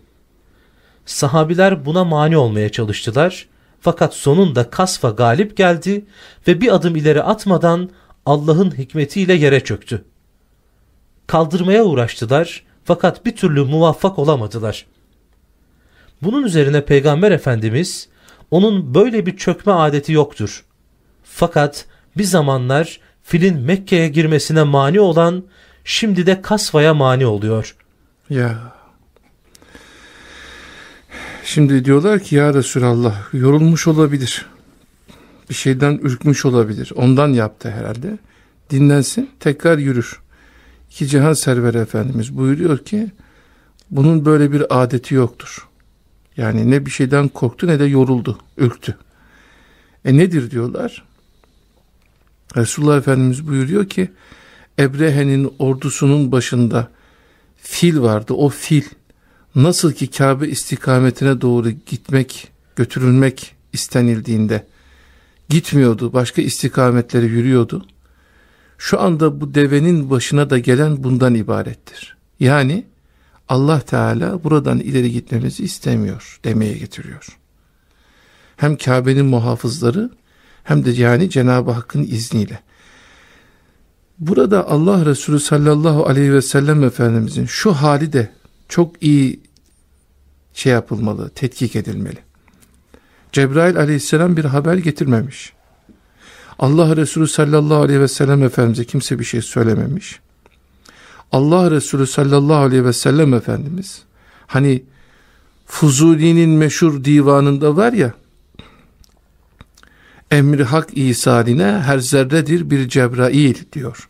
Sahabiler buna mani olmaya çalıştılar fakat sonunda Kasva galip geldi ve bir adım ileri atmadan Allah'ın hikmetiyle yere çöktü. Kaldırmaya uğraştılar fakat bir türlü muvaffak olamadılar. Bunun üzerine Peygamber Efendimiz onun böyle bir çökme adeti yoktur. Fakat bir zamanlar filin Mekke'ye girmesine mani olan şimdi de Kasva'ya mani oluyor. Ya. Şimdi diyorlar ki ya Resulallah yorulmuş olabilir. Bir şeyden ürkmüş olabilir. Ondan yaptı herhalde. Dinlensin tekrar yürür. İki cihan serveri Efendimiz buyuruyor ki bunun böyle bir adeti yoktur. Yani ne bir şeyden korktu ne de yoruldu, ürktü. E nedir diyorlar? Resulullah Efendimiz buyuruyor ki Ebrehe'nin ordusunun başında fil vardı. O fil nasıl ki Kabe istikametine doğru gitmek, götürülmek istenildiğinde gitmiyordu, başka istikametlere yürüyordu. Şu anda bu devenin başına da gelen bundan ibarettir. Yani Allah Teala buradan ileri gitmemizi istemiyor demeye getiriyor. Hem Kabe'nin muhafızları hem de yani Cenab-ı Hakk'ın izniyle. Burada Allah Resulü sallallahu aleyhi ve sellem Efendimizin şu hali de çok iyi şey yapılmalı, tetkik edilmeli. Cebrail aleyhisselam bir haber getirmemiş. Allah Resulü sallallahu aleyhi ve sellem Efendimiz'e kimse bir şey söylememiş. Allah Resulü sallallahu aleyhi ve sellem Efendimiz hani Fuzuli'nin meşhur divanında var ya emri hak isaline her zerredir bir Cebrail diyor.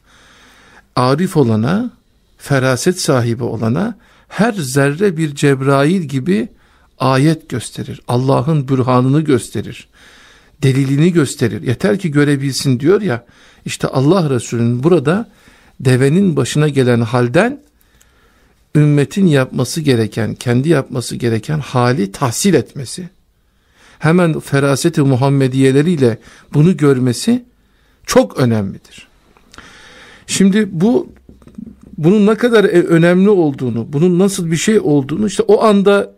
Arif olana, feraset sahibi olana her zerre bir Cebrail gibi ayet gösterir. Allah'ın bürhanını gösterir. Delilini gösterir. Yeter ki görebilsin diyor ya. İşte Allah Resulü'nün burada devenin başına gelen halden ümmetin yapması gereken, kendi yapması gereken hali tahsil etmesi. Hemen feraseti Muhammediyeleriyle bunu görmesi çok önemlidir. Şimdi bu bunun ne kadar e, önemli olduğunu, bunun nasıl bir şey olduğunu işte o anda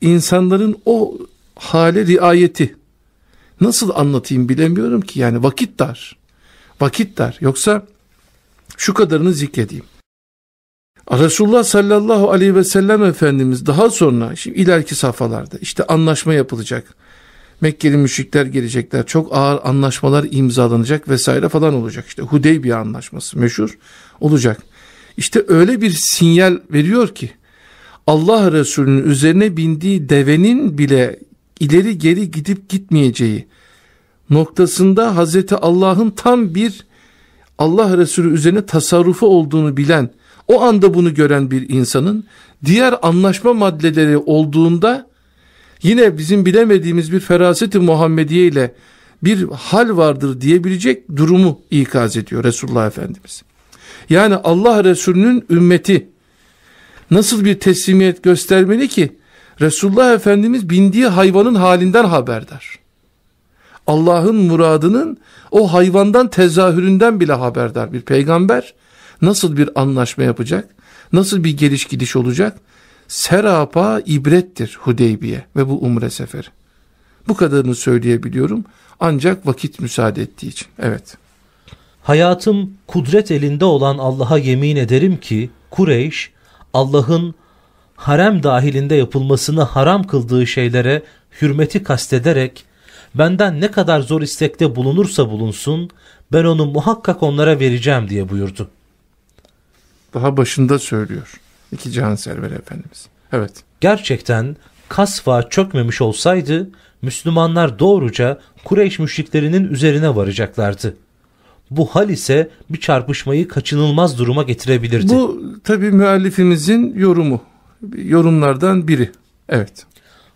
insanların o hale riayeti nasıl anlatayım bilemiyorum ki yani vakit dar. Vakit dar. Yoksa şu kadarını zikredeyim. Resulullah sallallahu aleyhi ve sellem Efendimiz daha sonra şimdi ileriki safhalarda işte anlaşma yapılacak. Mekkeli müşrikler gelecekler. Çok ağır anlaşmalar imzalanacak vesaire falan olacak. İşte Hudeybiye anlaşması meşhur olacak. İşte öyle bir sinyal veriyor ki Allah Resulü'nün üzerine bindiği devenin bile ileri geri gidip gitmeyeceği noktasında Hazreti Allah'ın tam bir Allah Resulü üzerine tasarrufu olduğunu bilen, o anda bunu gören bir insanın diğer anlaşma maddeleri olduğunda yine bizim bilemediğimiz bir feraseti Muhammediye ile bir hal vardır diyebilecek durumu ikaz ediyor Resulullah Efendimiz. Yani Allah Resulü'nün ümmeti nasıl bir teslimiyet göstermeli ki Resulullah Efendimiz bindiği hayvanın halinden haberdar. Allah'ın muradının o hayvandan tezahüründen bile haberdar bir peygamber nasıl bir anlaşma yapacak? Nasıl bir geliş gidiş olacak? Serapa ibrettir Hudeybiye ve bu umre seferi. Bu kadarını söyleyebiliyorum ancak vakit müsaade ettiği için. Evet. Hayatım kudret elinde olan Allah'a yemin ederim ki Kureyş Allah'ın harem dahilinde yapılmasını haram kıldığı şeylere hürmeti kastederek benden ne kadar zor istekte bulunursa bulunsun ben onu muhakkak onlara vereceğim diye buyurdu. Daha başında söylüyor iki Cihan Server Efendimiz. Evet. Gerçekten kasva çökmemiş olsaydı Müslümanlar doğruca Kureyş müşriklerinin üzerine varacaklardı. Bu hal ise bir çarpışmayı kaçınılmaz duruma getirebilirdi. Bu tabi müellifimizin yorumu. Yorumlardan biri. Evet.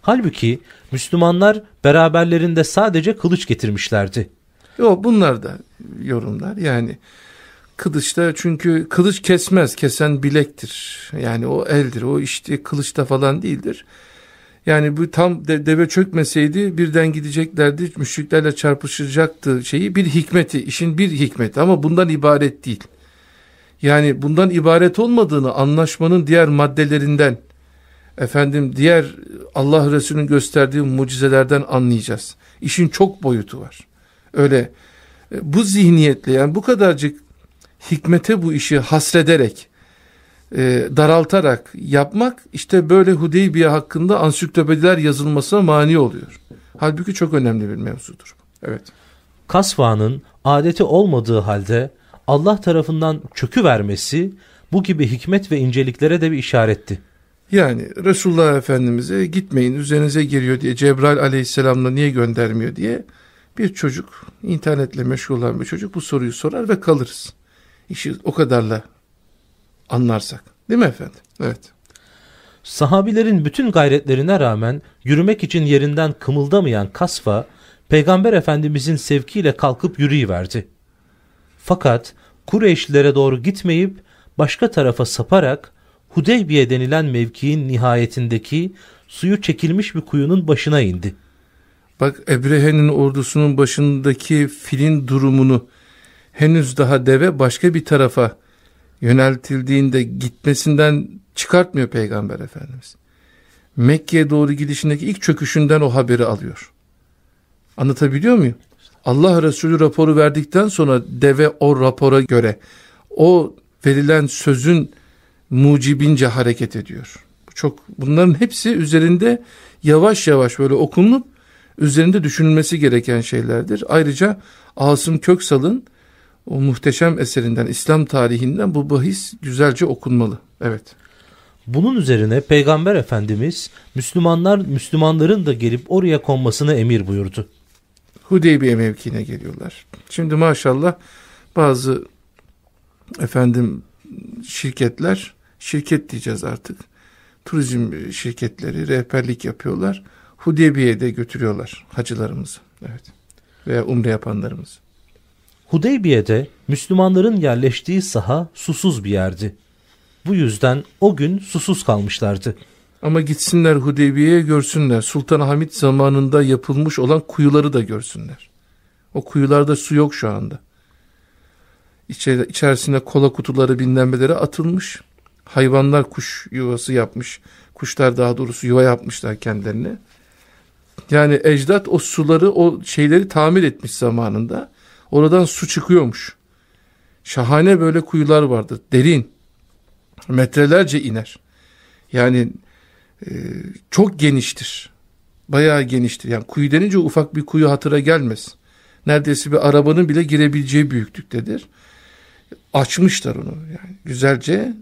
Halbuki Müslümanlar beraberlerinde sadece kılıç getirmişlerdi. Yok bunlar da yorumlar yani kılıçta çünkü kılıç kesmez kesen bilektir yani o eldir o işte kılıçta falan değildir. Yani bu tam de, deve çökmeseydi birden gideceklerdi müşriklerle çarpışacaktı şeyi bir hikmeti işin bir hikmeti ama bundan ibaret değil. Yani bundan ibaret olmadığını anlaşmanın diğer maddelerinden efendim diğer Allah Resulü'nün gösterdiği mucizelerden anlayacağız. İşin çok boyutu var. Öyle e, bu zihniyetle yani bu kadarcık hikmete bu işi hasrederek e, daraltarak yapmak işte böyle Hudeybiye hakkında ansiklopediler yazılmasına mani oluyor. Halbuki çok önemli bir mevzudur. Evet. Kasva'nın adeti olmadığı halde Allah tarafından çökü vermesi bu gibi hikmet ve inceliklere de bir işaretti. Yani Resulullah Efendimiz'e gitmeyin üzerinize geliyor diye Cebrail aleyhisselamla niye göndermiyor diye bir çocuk internetle meşgul olan bir çocuk bu soruyu sorar ve kalırız. İşi o kadarla anlarsak. Değil mi efendim? Evet. Sahabilerin bütün gayretlerine rağmen yürümek için yerinden kımıldamayan Kasva, Peygamber Efendimizin sevkiyle kalkıp yürüyüverdi. Fakat Kureyşlilere doğru gitmeyip başka tarafa saparak Hudeybiye denilen mevkiin nihayetindeki suyu çekilmiş bir kuyunun başına indi. Bak Ebrehe'nin ordusunun başındaki filin durumunu henüz daha deve başka bir tarafa yöneltildiğinde gitmesinden çıkartmıyor Peygamber Efendimiz. Mekke'ye doğru gidişindeki ilk çöküşünden o haberi alıyor. Anlatabiliyor muyum? Allah Resulü raporu verdikten sonra deve o rapora göre o verilen sözün mucibince hareket ediyor. Çok bunların hepsi üzerinde yavaş yavaş böyle okunup üzerinde düşünülmesi gereken şeylerdir. Ayrıca Asım Köksal'ın o muhteşem eserinden, İslam tarihinden bu bahis güzelce okunmalı. Evet. Bunun üzerine Peygamber Efendimiz Müslümanlar Müslümanların da gelip oraya konmasını emir buyurdu. Hudeybiye mevkiine geliyorlar. Şimdi maşallah bazı efendim şirketler, şirket diyeceğiz artık. Turizm şirketleri rehberlik yapıyorlar. Hudeybiye'de götürüyorlar hacılarımızı. Evet. veya umre yapanlarımız. Hudeybiye'de Müslümanların yerleştiği saha susuz bir yerdi. Bu yüzden o gün susuz kalmışlardı. Ama gitsinler Hudeybiye'ye görsünler. Sultan Hamid zamanında yapılmış olan kuyuları da görsünler. O kuyularda su yok şu anda. İçer, içerisine kola kutuları binlenmeleri atılmış. Hayvanlar kuş yuvası yapmış. Kuşlar daha doğrusu yuva yapmışlar kendilerine. Yani ecdat o suları o şeyleri tamir etmiş zamanında. Oradan su çıkıyormuş. Şahane böyle kuyular vardır. Derin. Metrelerce iner. Yani e, çok geniştir. Bayağı geniştir. Yani kuyu denince ufak bir kuyu hatıra gelmez. Neredeyse bir arabanın bile girebileceği büyüklüktedir. Açmışlar onu. Yani güzelce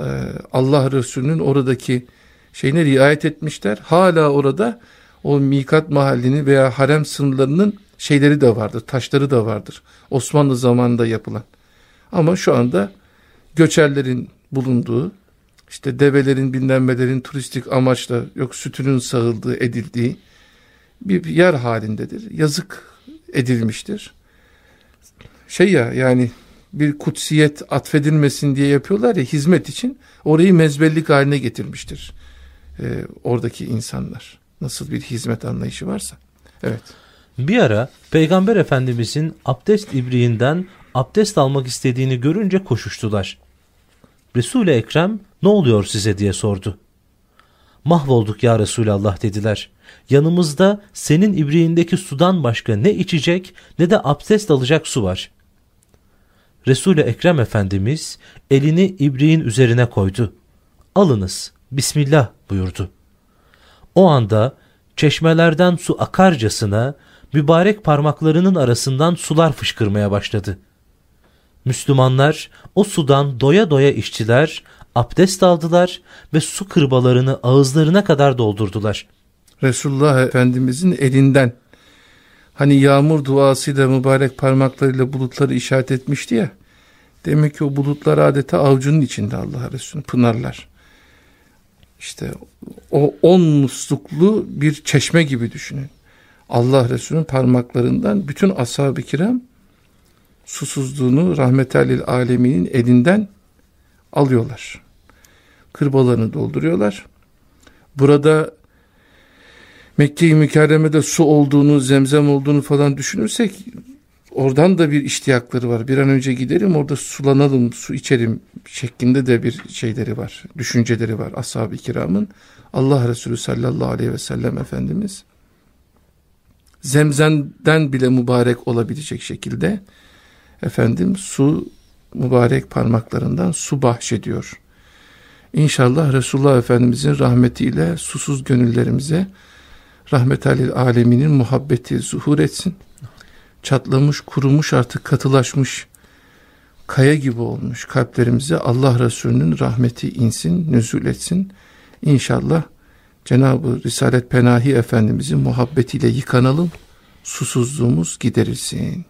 e, Allah Resulü'nün oradaki şeyine riayet etmişler. Hala orada o mikat mahallini veya harem sınırlarının şeyleri de vardır, taşları da vardır. Osmanlı zamanında yapılan. Ama şu anda göçerlerin bulunduğu, işte develerin binlenmelerin turistik amaçla yok sütünün sağıldığı, edildiği bir yer halindedir. Yazık edilmiştir. Şey ya yani bir kutsiyet atfedilmesin diye yapıyorlar ya hizmet için orayı mezbellik haline getirmiştir. Ee, oradaki insanlar. Nasıl bir hizmet anlayışı varsa. Evet. Bir ara Peygamber Efendimizin abdest ibriğinden abdest almak istediğini görünce koşuştular. Resul-i Ekrem ne oluyor size diye sordu. Mahvolduk ya Resulallah dediler. Yanımızda senin ibriğindeki sudan başka ne içecek ne de abdest alacak su var. Resul-i Ekrem Efendimiz elini ibriğin üzerine koydu. Alınız, Bismillah buyurdu. O anda çeşmelerden su akarcasına mübarek parmaklarının arasından sular fışkırmaya başladı. Müslümanlar o sudan doya doya içtiler, abdest aldılar ve su kırbalarını ağızlarına kadar doldurdular. Resulullah Efendimizin elinden hani yağmur duasıyla mübarek parmaklarıyla bulutları işaret etmişti ya. Demek ki o bulutlar adeta avucunun içinde Allah Resulü pınarlar. İşte o on musluklu bir çeşme gibi düşünün. Allah Resulü'nün parmaklarından bütün ashab-ı kiram susuzluğunu rahmetelil aleminin elinden alıyorlar. Kırbalarını dolduruyorlar. Burada Mekke-i Mükerreme'de su olduğunu, zemzem olduğunu falan düşünürsek oradan da bir iştiyakları var. Bir an önce giderim orada sulanalım, su içerim şeklinde de bir şeyleri var, düşünceleri var ashab-ı kiramın. Allah Resulü sallallahu aleyhi ve sellem Efendimiz zemzemden bile mübarek olabilecek şekilde efendim su mübarek parmaklarından su bahşediyor. İnşallah Resulullah Efendimizin rahmetiyle susuz gönüllerimize rahmetalil aleminin muhabbeti zuhur etsin. Çatlamış, kurumuş artık katılaşmış kaya gibi olmuş kalplerimize Allah Resulü'nün rahmeti insin, nüzul etsin. İnşallah Cenab-ı Risalet Penahi Efendimizin muhabbetiyle yıkanalım, susuzluğumuz giderilsin.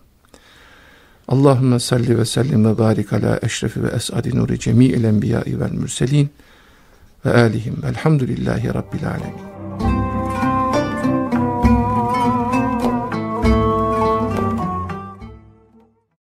Allahümme salli ve sellim ve barik ala eşrefi ve es'adi nuri cemi'il enbiyai vel mürselin ve alihim velhamdülillahi rabbil alemin.